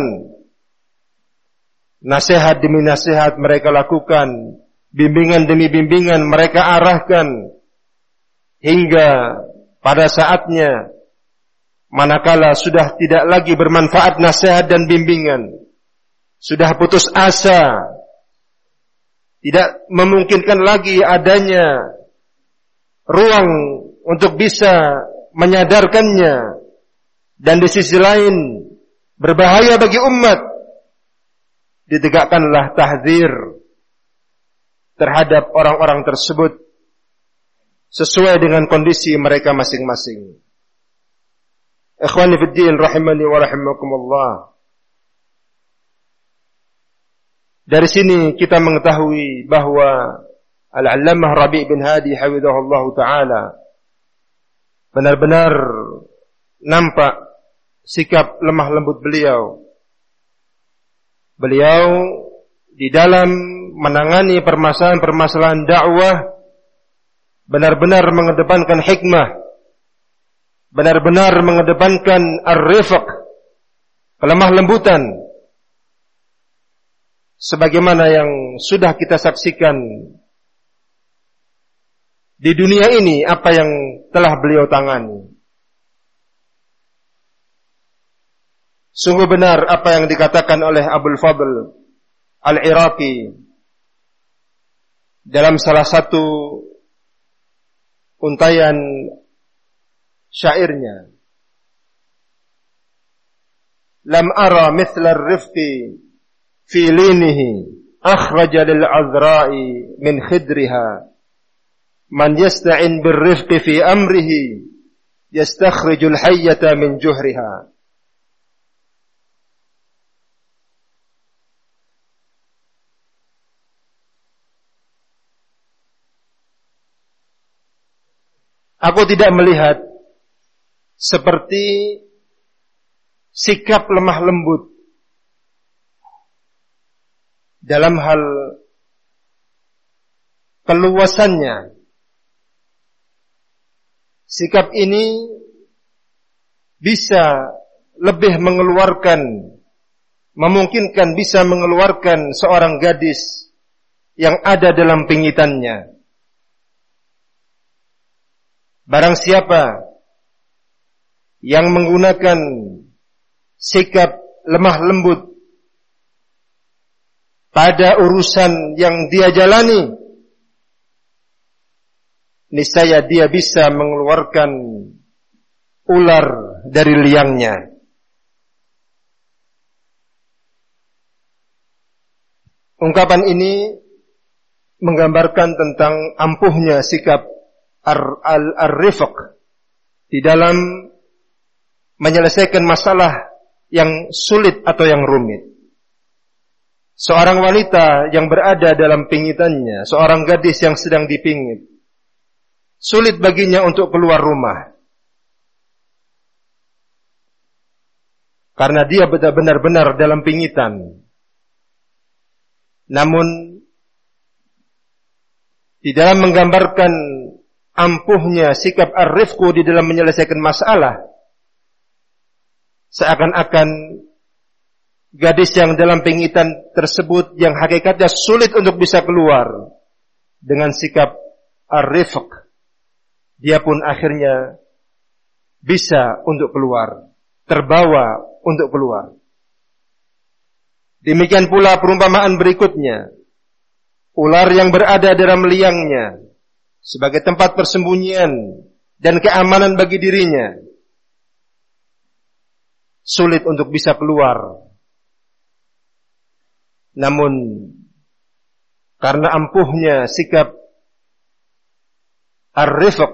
Nasihat demi nasihat mereka lakukan. Bimbingan demi bimbingan mereka arahkan. Hingga pada saatnya manakala sudah tidak lagi bermanfaat nasihat dan bimbingan. Sudah putus asa. Tidak memungkinkan lagi adanya ruang untuk bisa menyadarkannya dan di sisi lain berbahaya bagi umat ditegakkanlah tahzir terhadap orang-orang tersebut sesuai dengan kondisi mereka masing-masing. Ikhwani fi rahimani wa rahimakumullah. Dari sini kita mengetahui bahwa Al-Allamah Rabi' bin Hadi hafizahullah taala benar-benar nampak sikap lemah lembut beliau. Beliau di dalam menangani permasalahan-permasalahan dakwah benar-benar mengedepankan hikmah, benar-benar mengedepankan ar-rifq, kelemah lembutan sebagaimana yang sudah kita saksikan di dunia ini apa yang telah beliau tangani. Sungguh benar apa yang dikatakan oleh Abdul Fadl Al-Iraqi dalam salah satu untayan syairnya. Lam ara mithla ar-rifqi fi linihi akhraja lil azra'i min khidriha Man yasta'in birrifqi fi amrihi yastakhrijul hayyata min juhriha. Aku tidak melihat seperti sikap lemah lembut dalam hal keluasannya Sikap ini bisa lebih mengeluarkan, memungkinkan bisa mengeluarkan seorang gadis yang ada dalam pingitannya. Barang siapa yang menggunakan sikap lemah lembut pada urusan yang dia jalani, niscaya dia bisa mengeluarkan ular dari liangnya. Ungkapan ini menggambarkan tentang ampuhnya sikap ar-rifq di dalam menyelesaikan masalah yang sulit atau yang rumit. Seorang wanita yang berada dalam pingitannya, seorang gadis yang sedang dipingit, sulit baginya untuk keluar rumah. Karena dia benar-benar dalam pingitan. Namun di dalam menggambarkan ampuhnya sikap ar-rifqu di dalam menyelesaikan masalah seakan-akan gadis yang dalam pingitan tersebut yang hakikatnya sulit untuk bisa keluar dengan sikap ar-rifq dia pun akhirnya bisa untuk keluar terbawa untuk keluar Demikian pula perumpamaan berikutnya. Ular yang berada dalam liangnya sebagai tempat persembunyian dan keamanan bagi dirinya. Sulit untuk bisa keluar. Namun karena ampuhnya sikap ar-rifq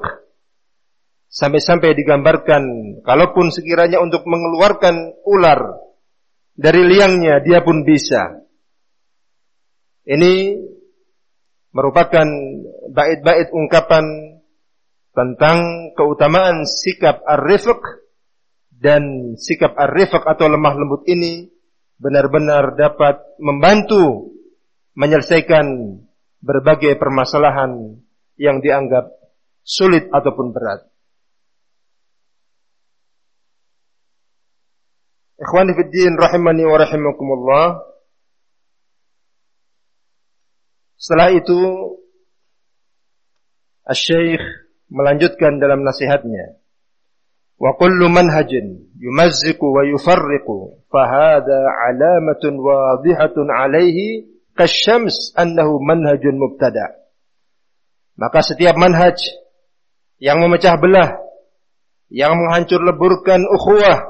sampai-sampai digambarkan kalaupun sekiranya untuk mengeluarkan ular dari liangnya dia pun bisa. Ini merupakan bait-bait ungkapan tentang keutamaan sikap ar-rifq dan sikap ar-rifq atau lemah lembut ini benar-benar dapat membantu menyelesaikan berbagai permasalahan yang dianggap sulit ataupun berat. Ikhwani fi din rahimani wa rahimakumullah. Setelah itu Asy-Syaikh melanjutkan dalam nasihatnya. Wa kullu manhajin yumazziqu wa yufarriqu fahada alamatun wadihatun alaihi kasyams annahu manhajun mubtada. Maka setiap manhaj yang memecah belah, yang menghancur leburkan ukhuwah,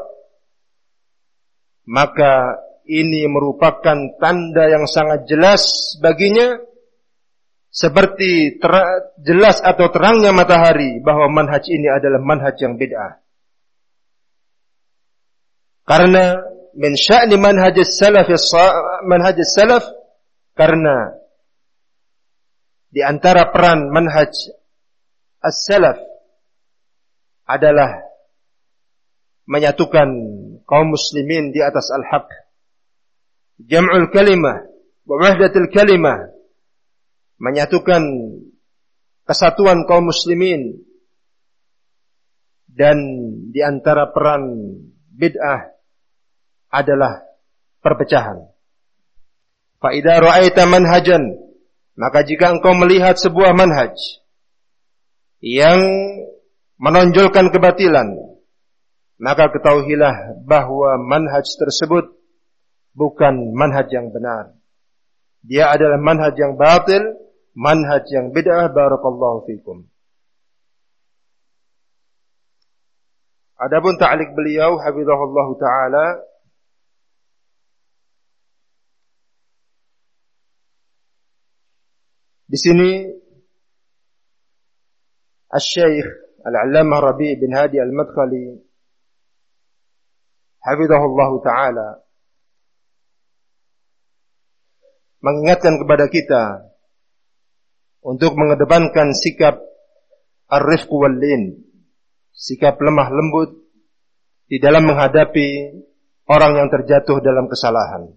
maka ini merupakan tanda yang sangat jelas baginya seperti jelas atau terangnya matahari bahwa manhaj ini adalah manhaj yang bid'ah. Karena min sya'ni manhaj salaf manhaj salaf karena di antara peran manhaj as-salaf adalah menyatukan kaum muslimin di atas al-haq. Jam'ul kalimah wa wahdatul kalimah menyatukan kesatuan kaum muslimin dan di antara peran bid'ah adalah perpecahan. Fa idza ra'aita manhajan maka jika engkau melihat sebuah manhaj yang menonjolkan kebatilan maka ketahuilah bahwa manhaj tersebut bukan manhaj yang benar. Dia adalah manhaj yang batil, manhaj yang bid'ah barakallahu fikum. Adapun ta'liq beliau hafizahullah taala di sini Al-Syeikh Al-Allamah Rabi' bin Hadi Al-Madkhali hafizahullah taala mengingatkan kepada kita untuk mengedepankan sikap ar-rifq wal lin, sikap lemah lembut di dalam menghadapi orang yang terjatuh dalam kesalahan.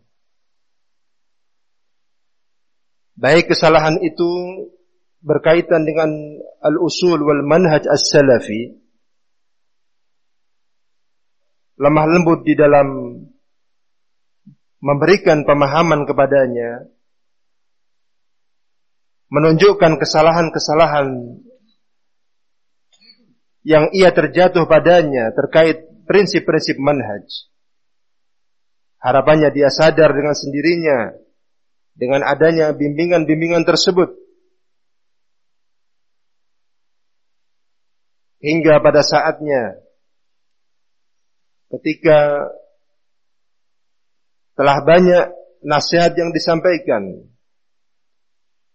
Baik kesalahan itu berkaitan dengan al-usul wal manhaj as-salafi lemah lembut di dalam memberikan pemahaman kepadanya, menunjukkan kesalahan-kesalahan yang ia terjatuh padanya terkait prinsip-prinsip manhaj. Harapannya dia sadar dengan sendirinya dengan adanya bimbingan-bimbingan tersebut. hingga pada saatnya ketika telah banyak nasihat yang disampaikan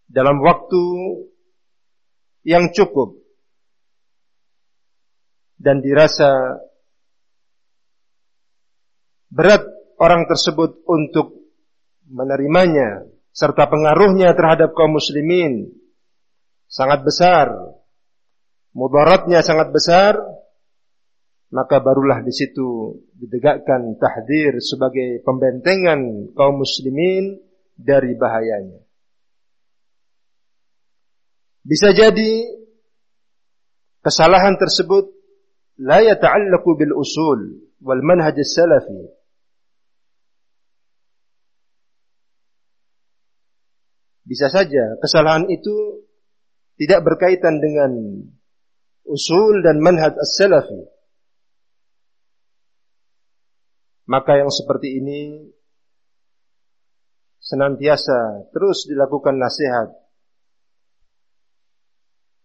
dalam waktu yang cukup. Dan dirasa berat orang tersebut untuk menerimanya serta pengaruhnya terhadap kaum muslimin. Sangat besar. Mudaratnya sangat besar. Maka barulah di situ didegakkan tahdir sebagai pembentengan kaum muslimin dari bahayanya. Bisa jadi kesalahan tersebut la yata'allaqu bil usul wal manhaj salafi. Bisa saja kesalahan itu tidak berkaitan dengan usul dan manhaj as-salafi Maka yang seperti ini senantiasa terus dilakukan nasihat,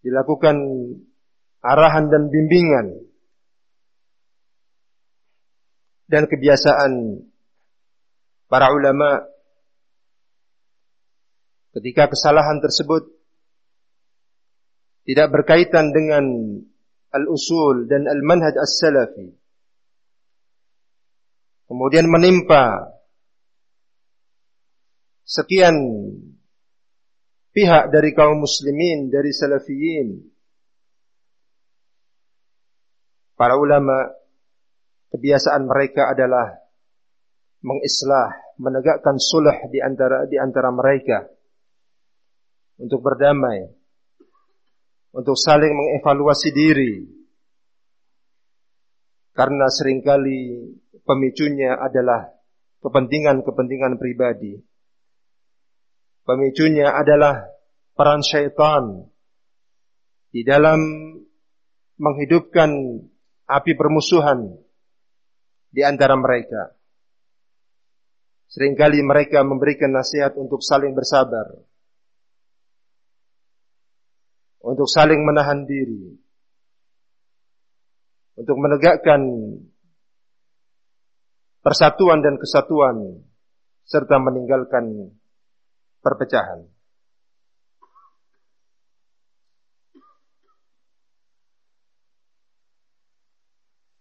dilakukan arahan dan bimbingan, dan kebiasaan para ulama ketika kesalahan tersebut tidak berkaitan dengan al-usul dan al-manhaj as-salafi. Kemudian menimpa sekian pihak dari kaum muslimin, dari salafiyin. Para ulama kebiasaan mereka adalah mengislah, menegakkan sulh di antara di antara mereka untuk berdamai, untuk saling mengevaluasi diri. Karena sering kali pemicunya adalah kepentingan-kepentingan pribadi. Pemicunya adalah peran syaitan di dalam menghidupkan api permusuhan di antara mereka. Seringkali mereka memberikan nasihat untuk saling bersabar. Untuk saling menahan diri. Untuk menegakkan persatuan dan kesatuan serta meninggalkan perpecahan.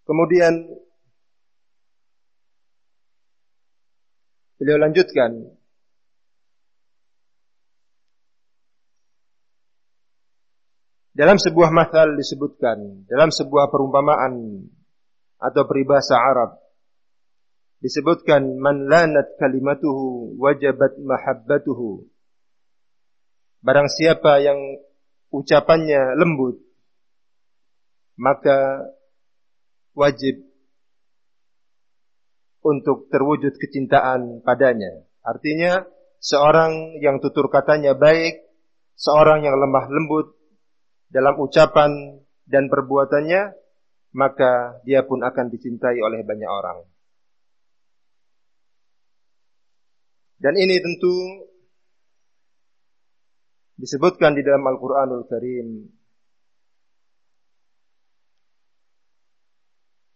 Kemudian beliau lanjutkan dalam sebuah masal disebutkan dalam sebuah perumpamaan atau peribahasa Arab disebutkan man lanat kalimatuhu wajabat mahabbatuhu. Barang siapa yang ucapannya lembut maka wajib untuk terwujud kecintaan padanya. Artinya seorang yang tutur katanya baik, seorang yang lemah lembut dalam ucapan dan perbuatannya, maka dia pun akan dicintai oleh banyak orang. Dan ini tentu disebutkan di dalam Al-Quranul Karim.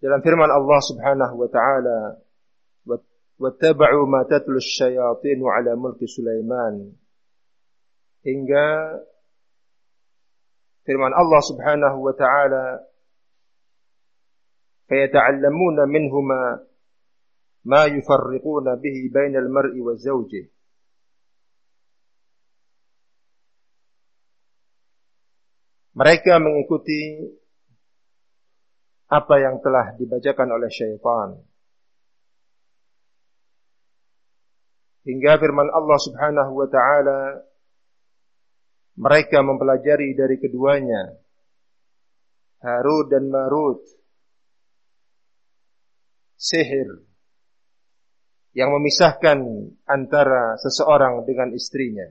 Dalam firman Allah Subhanahu wa taala, "Wattaba'u ma tatlu asyayatin 'ala mulki Sulaiman." Hingga firman Allah Subhanahu wa taala, "Fayata'allamuna minhuma yufarriquna bihi bainal mar'i wa zawjih Mereka mengikuti apa yang telah dibacakan oleh syaitan. Hingga firman Allah Subhanahu wa taala mereka mempelajari dari keduanya Harut dan Marut sihir yang memisahkan antara seseorang dengan istrinya.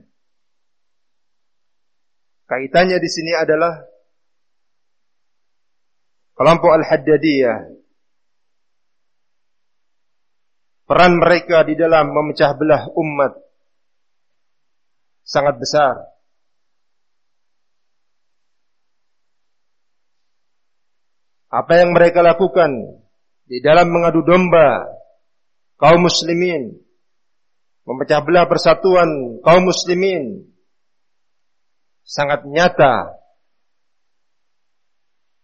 Kaitannya di sini adalah kelompok Al-Haddadiyah. Peran mereka di dalam memecah belah umat sangat besar. apa yang mereka lakukan di dalam mengadu domba kaum muslimin, memecah belah persatuan kaum muslimin, sangat nyata.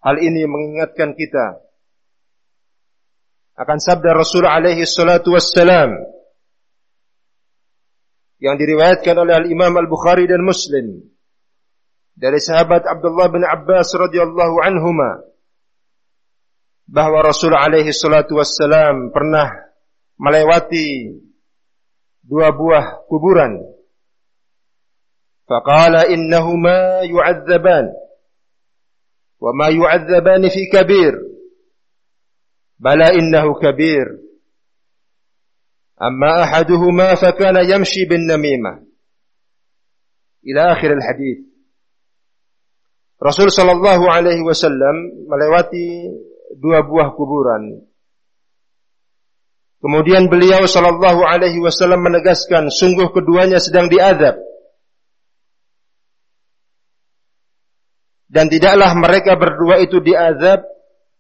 Hal ini mengingatkan kita akan sabda Rasul alaihi salatu wassalam yang diriwayatkan oleh Al-Imam Al-Bukhari dan Muslim dari sahabat Abdullah bin Abbas radhiyallahu anhuma bahwa Rasul alaihi salatu wassalam pernah melewati dua buah kuburan. Faqala innahuma yu'adzaban wa ma yu'adzaban fi kabir. Bala innahu kabir. Amma ahaduhuma fakana yamshi bin namimah. Ila akhir al-hadith. Rasul sallallahu alaihi wasallam melewati dua buah kuburan. Kemudian beliau sallallahu alaihi wasallam menegaskan sungguh keduanya sedang diadab. Dan tidaklah mereka berdua itu diazab,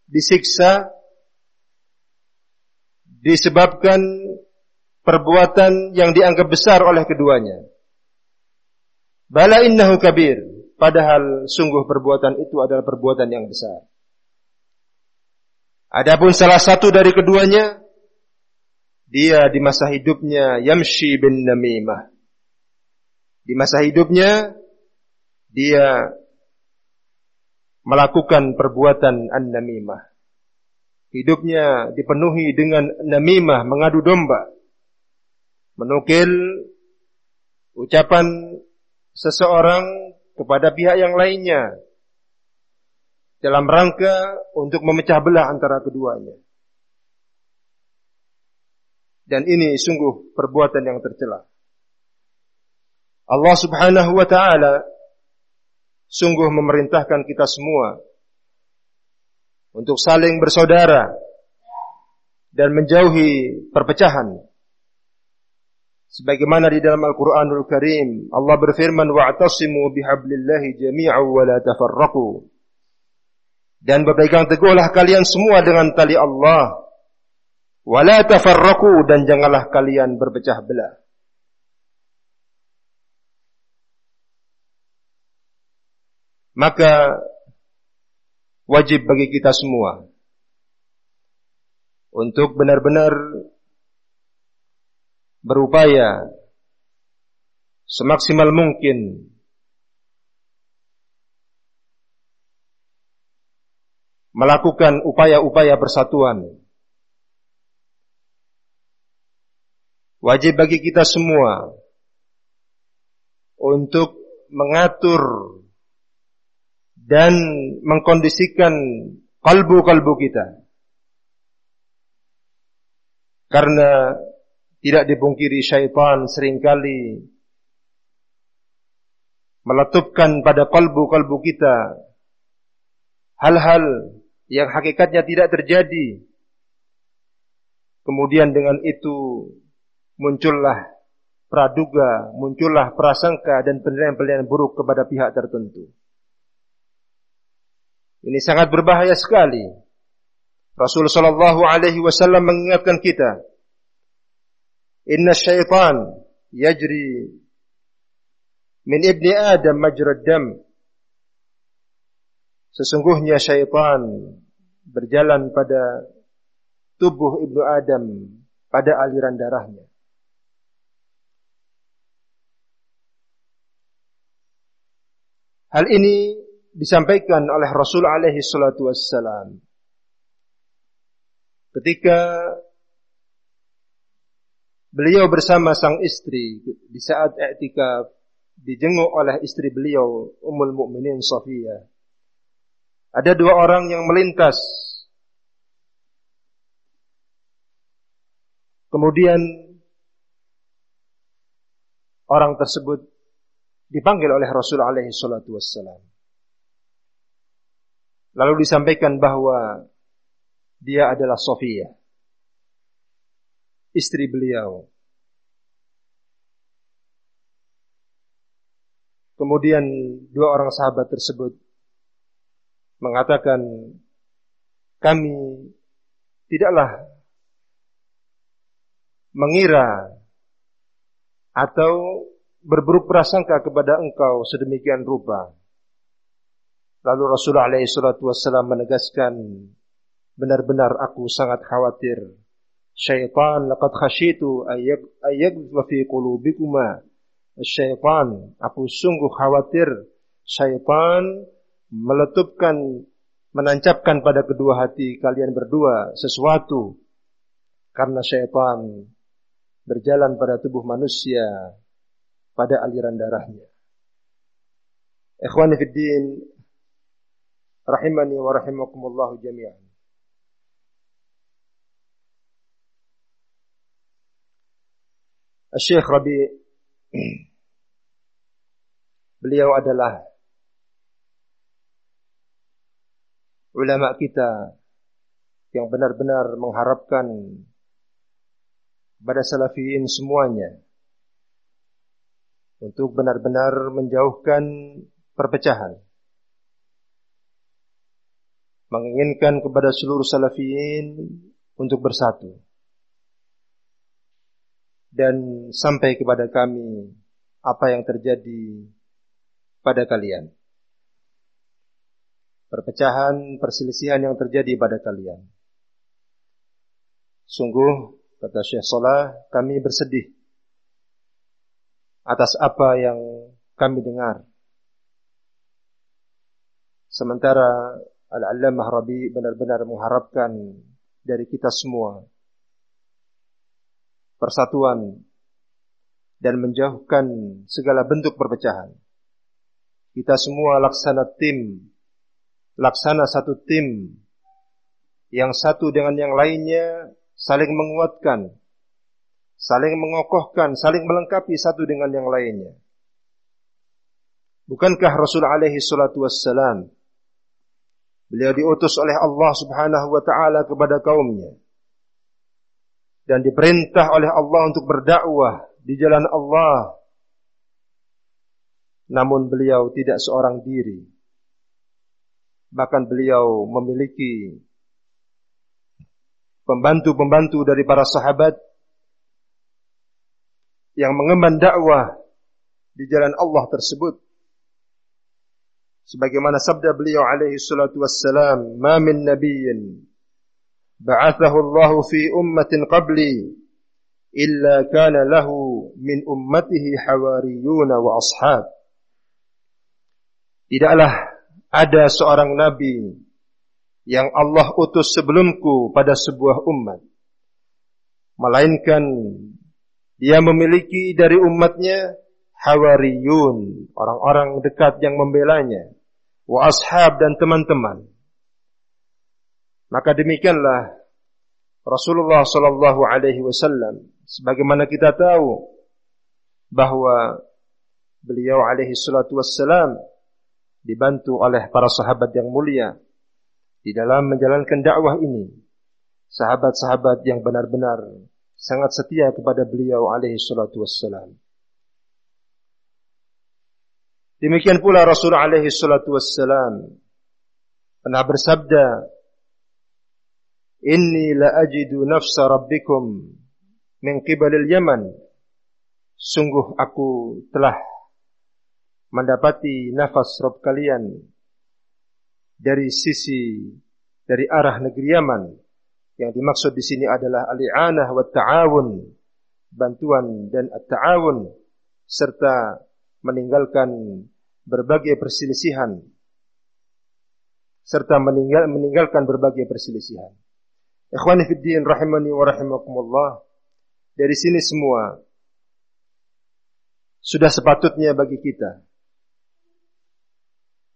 disiksa disebabkan perbuatan yang dianggap besar oleh keduanya. Bala innahu kabir, padahal sungguh perbuatan itu adalah perbuatan yang besar. Adapun salah satu dari keduanya, dia di masa hidupnya yamshi bin namimah. Di masa hidupnya, dia melakukan perbuatan an-namimah. Hidupnya dipenuhi dengan namimah, mengadu domba. Menukil ucapan seseorang kepada pihak yang lainnya dalam rangka untuk memecah belah antara keduanya. Dan ini sungguh perbuatan yang tercela. Allah Subhanahu wa taala sungguh memerintahkan kita semua untuk saling bersaudara dan menjauhi perpecahan. Sebagaimana di dalam Al-Qur'anul Karim, Allah berfirman, "Wa'tasimu bihablillahi jami'an wa la tafarraqu." Dan berpegang teguhlah kalian semua dengan tali Allah. Wala tafarraqu dan janganlah kalian berpecah belah. Maka wajib bagi kita semua untuk benar-benar berupaya semaksimal mungkin melakukan upaya-upaya persatuan. Wajib bagi kita semua untuk mengatur dan mengkondisikan kalbu-kalbu kita. Karena tidak dipungkiri syaitan sering kali meletupkan pada kalbu-kalbu kita hal-hal yang hakikatnya tidak terjadi. Kemudian dengan itu muncullah praduga, muncullah prasangka dan penilaian-penilaian buruk kepada pihak tertentu. Ini sangat berbahaya sekali. Rasulullah Shallallahu Alaihi Wasallam mengingatkan kita, Inna syaitan yajri min ibni Adam majrad dam. Sesungguhnya syaitan berjalan pada tubuh Ibnu Adam pada aliran darahnya. Hal ini disampaikan oleh Rasul alaihi salatu wassalam. Ketika beliau bersama sang istri di saat i'tikaf dijenguk oleh istri beliau Ummul Mukminin Safiyah ada dua orang yang melintas. Kemudian orang tersebut dipanggil oleh Rasul alaihi salatu wassalam. Lalu disampaikan bahwa dia adalah Sofia, istri beliau. Kemudian dua orang sahabat tersebut mengatakan kami tidaklah mengira atau berburuk prasangka kepada engkau sedemikian rupa. Lalu Rasulullah wassalam menegaskan, benar-benar aku sangat khawatir. Syaitan laqad khasyitu ayyag fi qulubikuma. Syaitan, aku sungguh khawatir syaitan meletupkan menancapkan pada kedua hati kalian berdua sesuatu karena syaitan berjalan pada tubuh manusia pada aliran darahnya. Ikhwani fid din rahimani wa rahimakumullah jami'an. Syekh Rabi beliau adalah ulama kita yang benar-benar mengharapkan pada salafiyin semuanya untuk benar-benar menjauhkan perpecahan. Menginginkan kepada seluruh salafiyin untuk bersatu. Dan sampai kepada kami apa yang terjadi pada kalian. Perpecahan, perselisihan yang terjadi pada kalian. Sungguh, kata Syekh Salah, kami bersedih atas apa yang kami dengar. Sementara Al-Allamah Rabi benar-benar mengharapkan dari kita semua persatuan dan menjauhkan segala bentuk perpecahan. Kita semua laksana tim, laksana satu tim yang satu dengan yang lainnya saling menguatkan, saling mengokohkan, saling melengkapi satu dengan yang lainnya. Bukankah Rasul alaihi salatu wassalam beliau diutus oleh Allah Subhanahu wa taala kepada kaumnya dan diperintah oleh Allah untuk berdakwah di jalan Allah. Namun beliau tidak seorang diri. Bahkan beliau memiliki pembantu-pembantu dari para sahabat yang mengemban dakwah di jalan Allah tersebut. Sebagaimana sabda beliau alaihi salatu wassalam, "Ma min nabiyyin ba'athahu Allah fi ummatin qabli illa kana lahu min ummatihi hawariyun wa ashab." Tidaklah ada seorang nabi yang Allah utus sebelumku pada sebuah umat melainkan dia memiliki dari umatnya hawariyun, orang-orang dekat yang membelanya, wa ashab dan teman-teman. Maka demikianlah Rasulullah sallallahu alaihi wasallam sebagaimana kita tahu bahwa beliau alaihi salatu wassalam dibantu oleh para sahabat yang mulia di dalam menjalankan dakwah ini. Sahabat-sahabat yang benar-benar sangat setia kepada beliau alaihi salatu wassalam. Demikian pula Rasul alaihi salatu wassalam pernah bersabda, "Inni la ajidu nafsa rabbikum min qibalil Yaman." Sungguh aku telah mendapati nafas Rabb kalian dari sisi dari arah negeri Yaman yang dimaksud di sini adalah al-i'anah wa ta'awun, bantuan dan at-ta'awun serta meninggalkan berbagai perselisihan serta meninggal, meninggalkan berbagai perselisihan. Ikhwani fid din rahimani wa rahimakumullah. Dari sini semua sudah sepatutnya bagi kita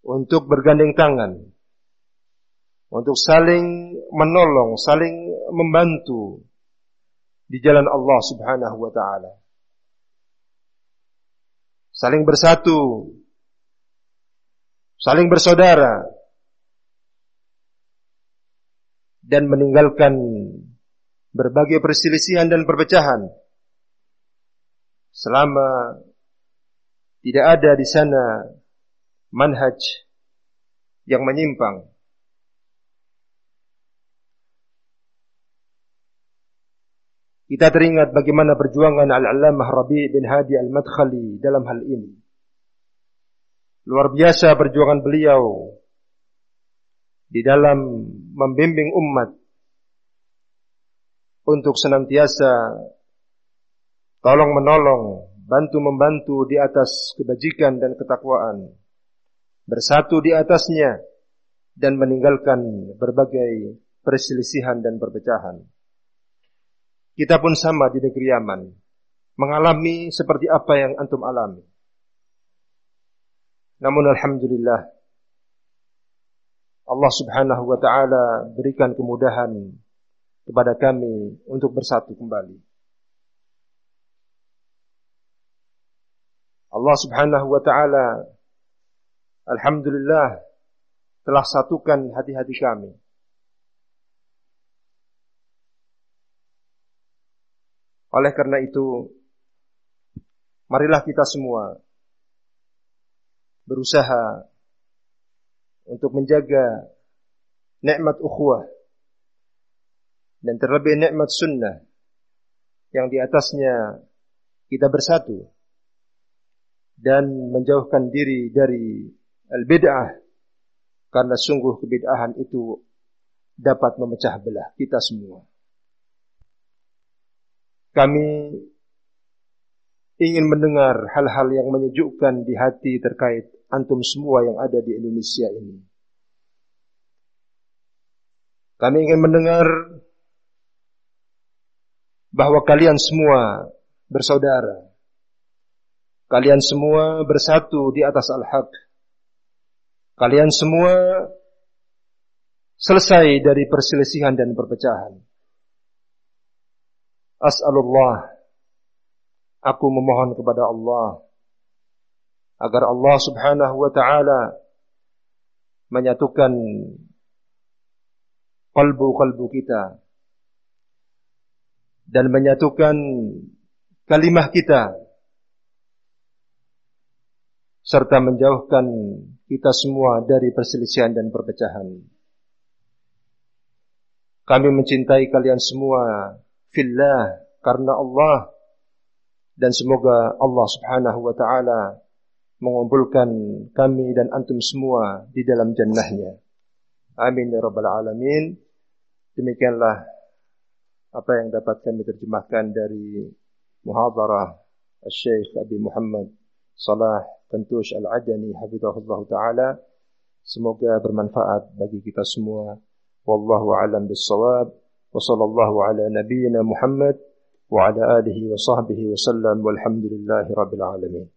untuk bergandeng tangan untuk saling menolong, saling membantu di jalan Allah Subhanahu wa taala. Saling bersatu, saling bersaudara dan meninggalkan berbagai perselisihan dan perpecahan selama tidak ada di sana manhaj yang menyimpang Kita teringat bagaimana perjuangan Al-Allamah Rabi' bin Hadi Al-Madkhali dalam hal ini. Luar biasa perjuangan beliau di dalam membimbing umat untuk senantiasa tolong menolong, bantu membantu di atas kebajikan dan ketakwaan, bersatu di atasnya dan meninggalkan berbagai perselisihan dan perpecahan. Kita pun sama di negeri Yaman, mengalami seperti apa yang antum alami. Namun alhamdulillah Allah Subhanahu wa taala berikan kemudahan kepada kami untuk bersatu kembali. Allah Subhanahu wa taala alhamdulillah telah satukan hati-hati kami. Oleh karena itu, marilah kita semua berusaha untuk menjaga nikmat ukhuwah dan terlebih nikmat sunnah yang di atasnya kita bersatu dan menjauhkan diri dari al-bid'ah karena sungguh kebid'ahan itu dapat memecah belah kita semua. Kami ingin mendengar hal-hal yang menyejukkan di hati terkait antum semua yang ada di Indonesia ini. Kami ingin mendengar bahwa kalian semua bersaudara. Kalian semua bersatu di atas al-haq. Kalian semua selesai dari perselisihan dan perpecahan. As'alullah. Aku memohon kepada Allah Agar Allah subhanahu wa ta'ala Menyatukan Kalbu-kalbu kita Dan menyatukan Kalimah kita Serta menjauhkan Kita semua dari perselisihan dan perpecahan. Kami mencintai kalian semua fillah karena Allah dan semoga Allah Subhanahu wa taala mengumpulkan kami dan antum semua di dalam jannahnya. Amin ya rabbal alamin. Demikianlah apa yang dapat kami terjemahkan dari muhadarah Syekh Abi Muhammad Salah Tentush Al-Adani hafizahullah taala. Semoga bermanfaat bagi kita semua. Wallahu alam bissawab. وصلى الله على نبينا محمد وعلى آله وصحبه وسلم والحمد لله رب العالمين.